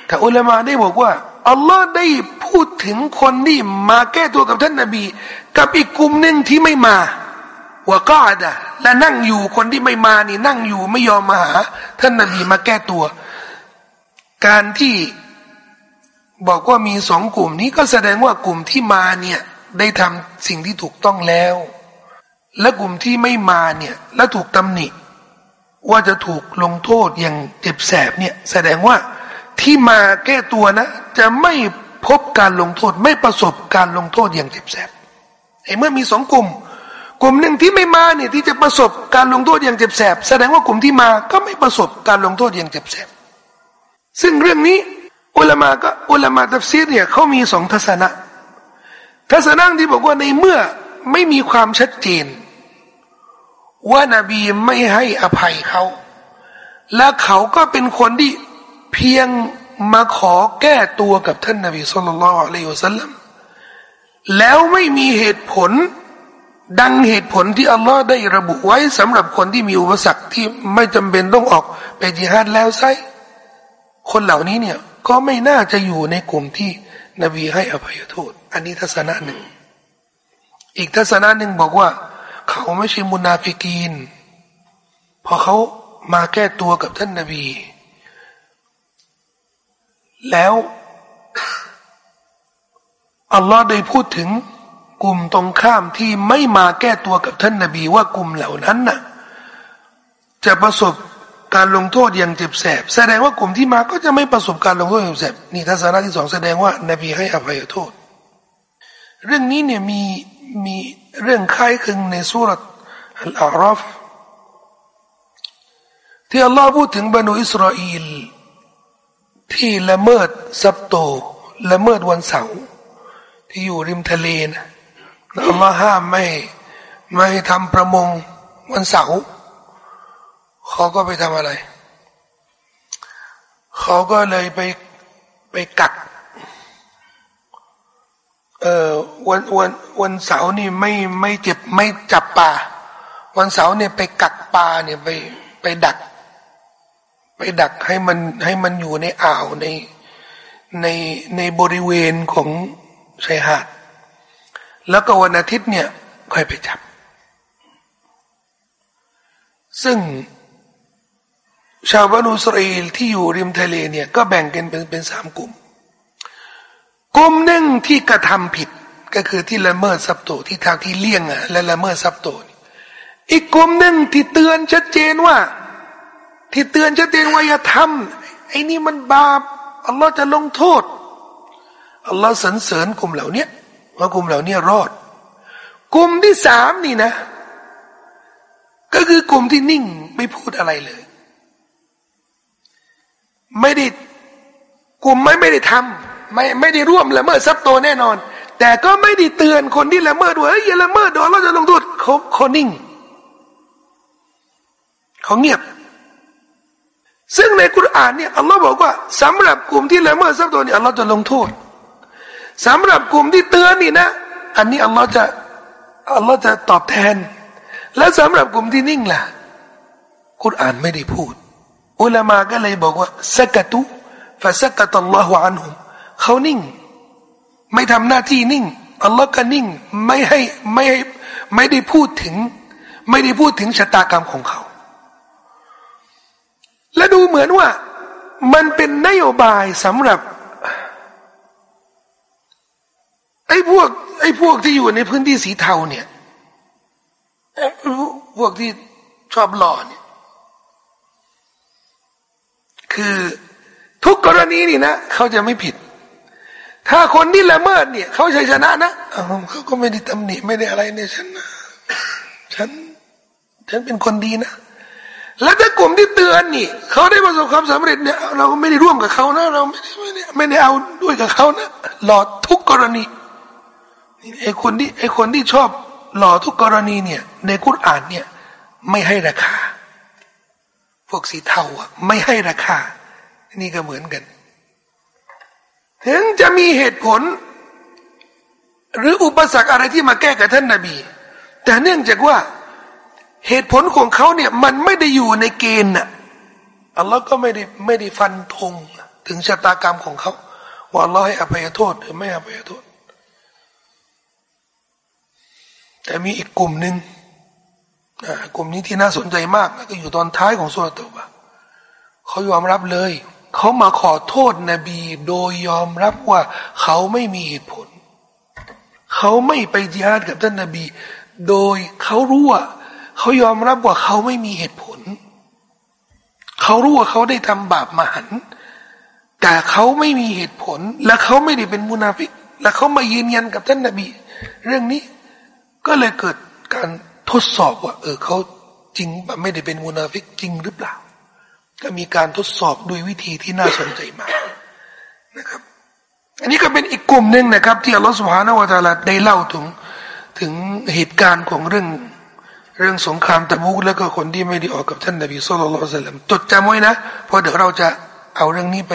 Speaker 1: แต่อุลามาได้บอกว่า อัลลอฮ์ได้พูดถึงคนที่มาแก้ตัวกับท่านนบี กับอีกกลุ่มหนึ่งที่ไม่มาว่าก็อาดะและนั่งอยู่คนที่ไม่มานี่ นั่งอยู่ไม่ยอมมาหา ท่านนบีมาแก้ตัว การที่บอกว่ามีสองกลุ่มนี้ก็แสดงว่ากลุ่มที่มาเนี่ยได้ทำสิ่งที่ถูกต้องแล้ว และกลุ่มที่ไม่มาเนี่ยและถูกตำหนิว่าจะถูกลงโทษอย่างเจ็บแสบเนี่ยแสดงว่า ที่มาแก้ตัวนะ จะไม่พบการลงโทษ ไม่ประสบการลงโทษอย่างเจ็บแสบไอ้เมื่อมีสองกลุ่ม กลุ่มหนึ่งที่ไม่มาเนี่ยที่จะประสบการลงโทษอย่างเจ็บแสบแสดงว่ากลุ่มที่มาก็ไม่ประสบการลงโทษอย่างเจ็บแสบซึ่งเรื่องนี้อุลามาก็อุลามาตัฟซีรเนี่ยเขามีสองทัศนะ ทัศนะที่บอกว่าในเมื่อไม่มีความชัดเจน ว่านาบีไม่ให้อภัยเขา และเขาก็เป็นคนที่ เพียงมาขอแก้ตัวกับท่านนาบีสุลต่านละอัลลอฮฺสัลลัมแล้วไม่มีเหตุผลดังเหตุผลที่อัลลอฮ์ได้ระบุไว้สำหรับคนที่มีอุปสรรคที่ไม่จำเป็นต้องออกไปจิฮาดแล้วไซคนเหล่านี้เนี่ยก็ไม่น่าจะอยู่ในกลุ่มที่นบีให้อภัยโทษ อันนี้ทัศนะหนึ่ง อีกทัศนะหนึ่งบอกว่า เขาไม่ใช่มุนาฟิกีนพอเขามาแก้ตัวกับท่านนบี แล้วอัลลอฮ์ได้พูดถึงกลุ่มตรงข้ามที่ไม่มาแก้ตัวกับท่านนบีว่ากลุ่มเหล่านั้นน่ะ จะประสบการลงโทษอย่างเจ็บแสบ แสดงว่ากลุ่มที่มาก็จะไม่ประสบการลงโทษอย่างเจ็บแสบนี่ทัศนะที่สองแสดงว่านบีให้อภัยโทษ เรื่องนี้เนี่ยมีมีเรื่องคล้ายคลึงในสุรัตอัลอาราฟที่อัลลอฮ์พูดถึงบรรดอิสราเอล ที่ละเมิดซับโต ละเมิดวันเสาร์ที่อยู่ริมทะเลนะอัลลอฮ์ห้ามไม่ไม่ทำประมงวันเสาร์เขาก็ไปทำอะไร เขาก็เลยไปไปกักเออวันวันวันเสาร์นี่ไม่ไม่เจ็บไม่จับปลาวันเสาร์เนี่ยไปกักปลาเนี่ยไปไปดัก ไปดักให้มันให้มันอยู่ในอ่าวในในในบริเวณของชายหาด แล้วก็วันอาทิตย์เนี่ยค่อยไปจับ ซึ่งชาวบานูสราเอลที่อยู่ริมทะเลเนี่ยก็แบ่งกันเป็นเป็นสามกลุ่ม กลุ่มหนึ่งที่กระทำผิดก็คือที่ละเมิดทรัพโตที่ทางที่เลี่ยงอะและละเมิดทรัพโตอีกกลุ่มหนึ่งที่เตือนชัดเจนว่า ที่เตือนชัดเจนว่าอย่าทำไอ้นี่มันบาปอัลลอฮ์จะลงโทษอัลลอฮ์สรรเสริญกลุ่มเหล่านี้ว่ากลุ่มเหล่านี้รอด กลุ่มที่สามนี่นะ ก็คือกลุ่มที่นิ่งไม่พูดอะไรเลย ไม่ได้กลุ่มไม่ไม่ได้ทำไม่ไม่ได้ร่วมละเมิดทรัพย์ตัวแน่นอน แต่ก็ไม่ได้เตือนคนที่ละเมิดว่าเฮ้ยอย่าละเมิดโดนเราจะลงโทษเขาเขานิ่งเขาเงียบ ซึ่งในกุรอานเนี่ยอัลลอฮ์บอกว่าสำหรับกลุ่มที่ละเมิดทรัพย์ตัวนี้อัลลอฮ์จะลงโทษสำหรับกลุ่มที่เตือนนี่นะ อันนี้อัลลอฮ์จะอัลลอฮ์จะตอบแทน และสำหรับกลุ่มที่นิ่งล่ะกุรอานไม่ได้พูด อุลามาก็เลยบอกว่าสกัตุฟาสกัตอัลลอฮฺอันหุมเขานิ่ง ไม่ทำหน้าที่นิ่งอัลลอฮ์ก็นิ่งไม่ให้ไม่ให้ไม่ได้พูดถึง ไม่ได้พูดถึงชะตากรรมของเขา และดูเหมือนว่า มันเป็นนโยบายสำหรับไอ้พวกไอ้พวกที่อยู่ในพื้นที่สีเทาเนี่ยพวกที่ชอบหล่อเนี่ย คือทุกกรณีนี่นะเขาจะไม่ผิด ถ้าคนที่ละเมิดเนี่ย เขาชัยชนะนะเขาก็ไม่ได้ตำหนิไม่ได้อะไรเนี่ยฉัน ฉัน ฉันเป็นคนดีนะ แล้วถ้ากลุ่มที่เตือนนี่เขาได้ประสบความสำเร็จเนี่ยเราไม่ได้ร่วมกับเขานะ เราไม่ได้ไม่ได้ไม่ได้เอาด้วยกับเขานะหลอดทุกกรณีไอ้คนที่ไอ้คนที่ชอบหล่อทุกกรณีเนี่ย ในกุรอานเนี่ย ไม่ให้ราคา พวกสีเทาอะไม่ให้ราคา นี่ก็เหมือนกัน ถึงจะมีเหตุผล หรืออุปสรรคอะไรที่มาแก้กับท่านนาบี แต่เนื่องจากว่า เหตุผลของเขาเนี่ยมันไม่ได้อยู่ในเกณฑ์น่ะอัลลอฮ์ก็ไม่ได้ไม่ได้ฟันธงถึงชะตากรรมของเขา ว่าอัลลอฮ์ให้อภัยโทษหรือไม่อภัยโทษ แต่มีอีกกลุ่มหนึ่งกลุ่มนี้ที่น่าสนใจมากก็อยู่ตอนท้ายของสุรตบะเขายอมรับเลย เขามาขอโทษนบี โดยยอมรับว่า เขาไม่มีเหตุผล เขาไม่ไปจิฮาดกับท่านนบี โดยเขารู้ว่า เขายอมรับว่าเขาไม่มีเหตุผล เขารู้ว่าเขาได้ทำบาปมหัน แต่เขาไม่มีเหตุผล และเขาไม่ได้เป็นมุนาฟิก และเขามายืนยันกับท่านนบี เรื่องนี้ก็เลยเกิดการทดสอบว่า เออเขาจริงไม่ได้เป็นมุนาฟิกจริงหรือเปล่า ก็มีการทดสอบด้วยวิธีที่น่าสนใจมากนะครับ อันนี้ก็เป็นอีกกลุ่มหนึ่งนะครับ ที่อัลลอฮฺสุบฮานาวะตาลาได้เล่าถึงถึงเหตุการณ์ของเรื่อง เรื่องสงครามตะบูกแล้วก็คนที่ไม่ได้ออกกับท่านนบีสุลต่านละจดจำไว้นะเพราะเดี๋ยวเราจะเอาเรื่องนี้ไป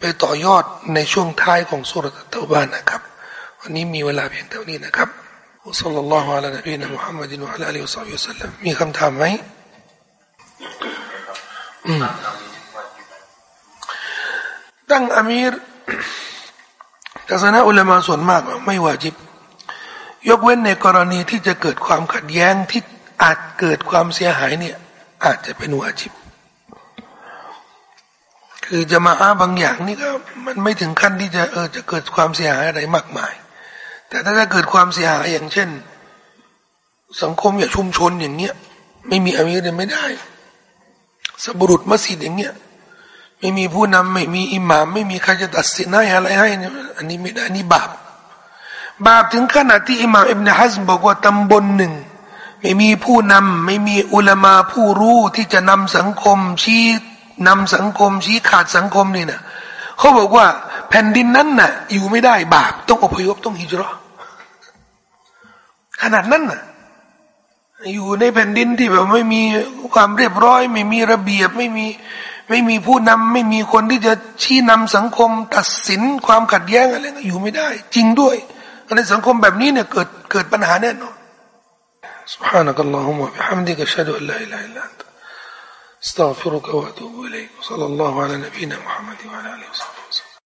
Speaker 1: ไปต่อยอดในช่วงท้ายของสุรตะเตาบานนะครับ วันนี้มีเวลาเพียงเท่านี้นะครับอุสลลัลลอฮฺอะลัยนบีนะมุฮัมมัดวะลัอฮิวซัลลัลลัมมีคำถามไหมตั้งอามีรทัศนะอุลามาส่วนมากไม่วาจิบ ยกเว้นในกรณีที่จะเกิดความขัดแย้งที่ อาจเกิดความเสียหายเนี่ย อาจจะเป็นวาจิบ คือจะมาอ้าบางอย่างนี่ก็มันไม่ถึงขั้นที่จะเออจะเกิดความเสียหายอะไรมากมาย แต่ถ้าจะเกิดความเสียหายอย่างเช่น สังคมอย่างชุมชนอย่างเงี้ย ไม่มีอามีรไม่ได้ สบุรุษมัสยิดอย่างเงี้ยไม่มีผู้นำไม่มีอิหมาม ไม่มีใครจะตัดสินให้อะไรให้อันนี้ไม่ได้นี่บาปบาปถึงขนาดที่อิหม่ามอิบนาฮัซบอกว่าตำบลหนึ่ง ไม่มีผู้นำไม่มีอุลามาผู้รู้ที่จะนำสังคมชี้นำสังคมชี้ขาดสังคมนี่นะเขาบอกว่าแผ่นดินนั้นน่ะ อยู่ไม่ได้บาปต้องอพยพต้องฮิจรอขนาดนั้นน่ะ อยู่ในแผ่นดินที่แบบไม่มีความเรียบร้อย ไม่มีระเบียบไม่มีไม่มีผู้นำไม่มีคนที่จะชี้นำสังคม ตัดสินความขัดแย้งอะไรก็อยู่ไม่ได้ จริงด้วยในสังคมแบบนี้เนี่ยเกิดเกิดปัญหาแน่นอน سبحانك اللهم وبحمدك أشهد أن لا إله إلا أنت أستغفرك وأتوب إليك وصلى الله على نبينا محمد وعلى آله وصحبه.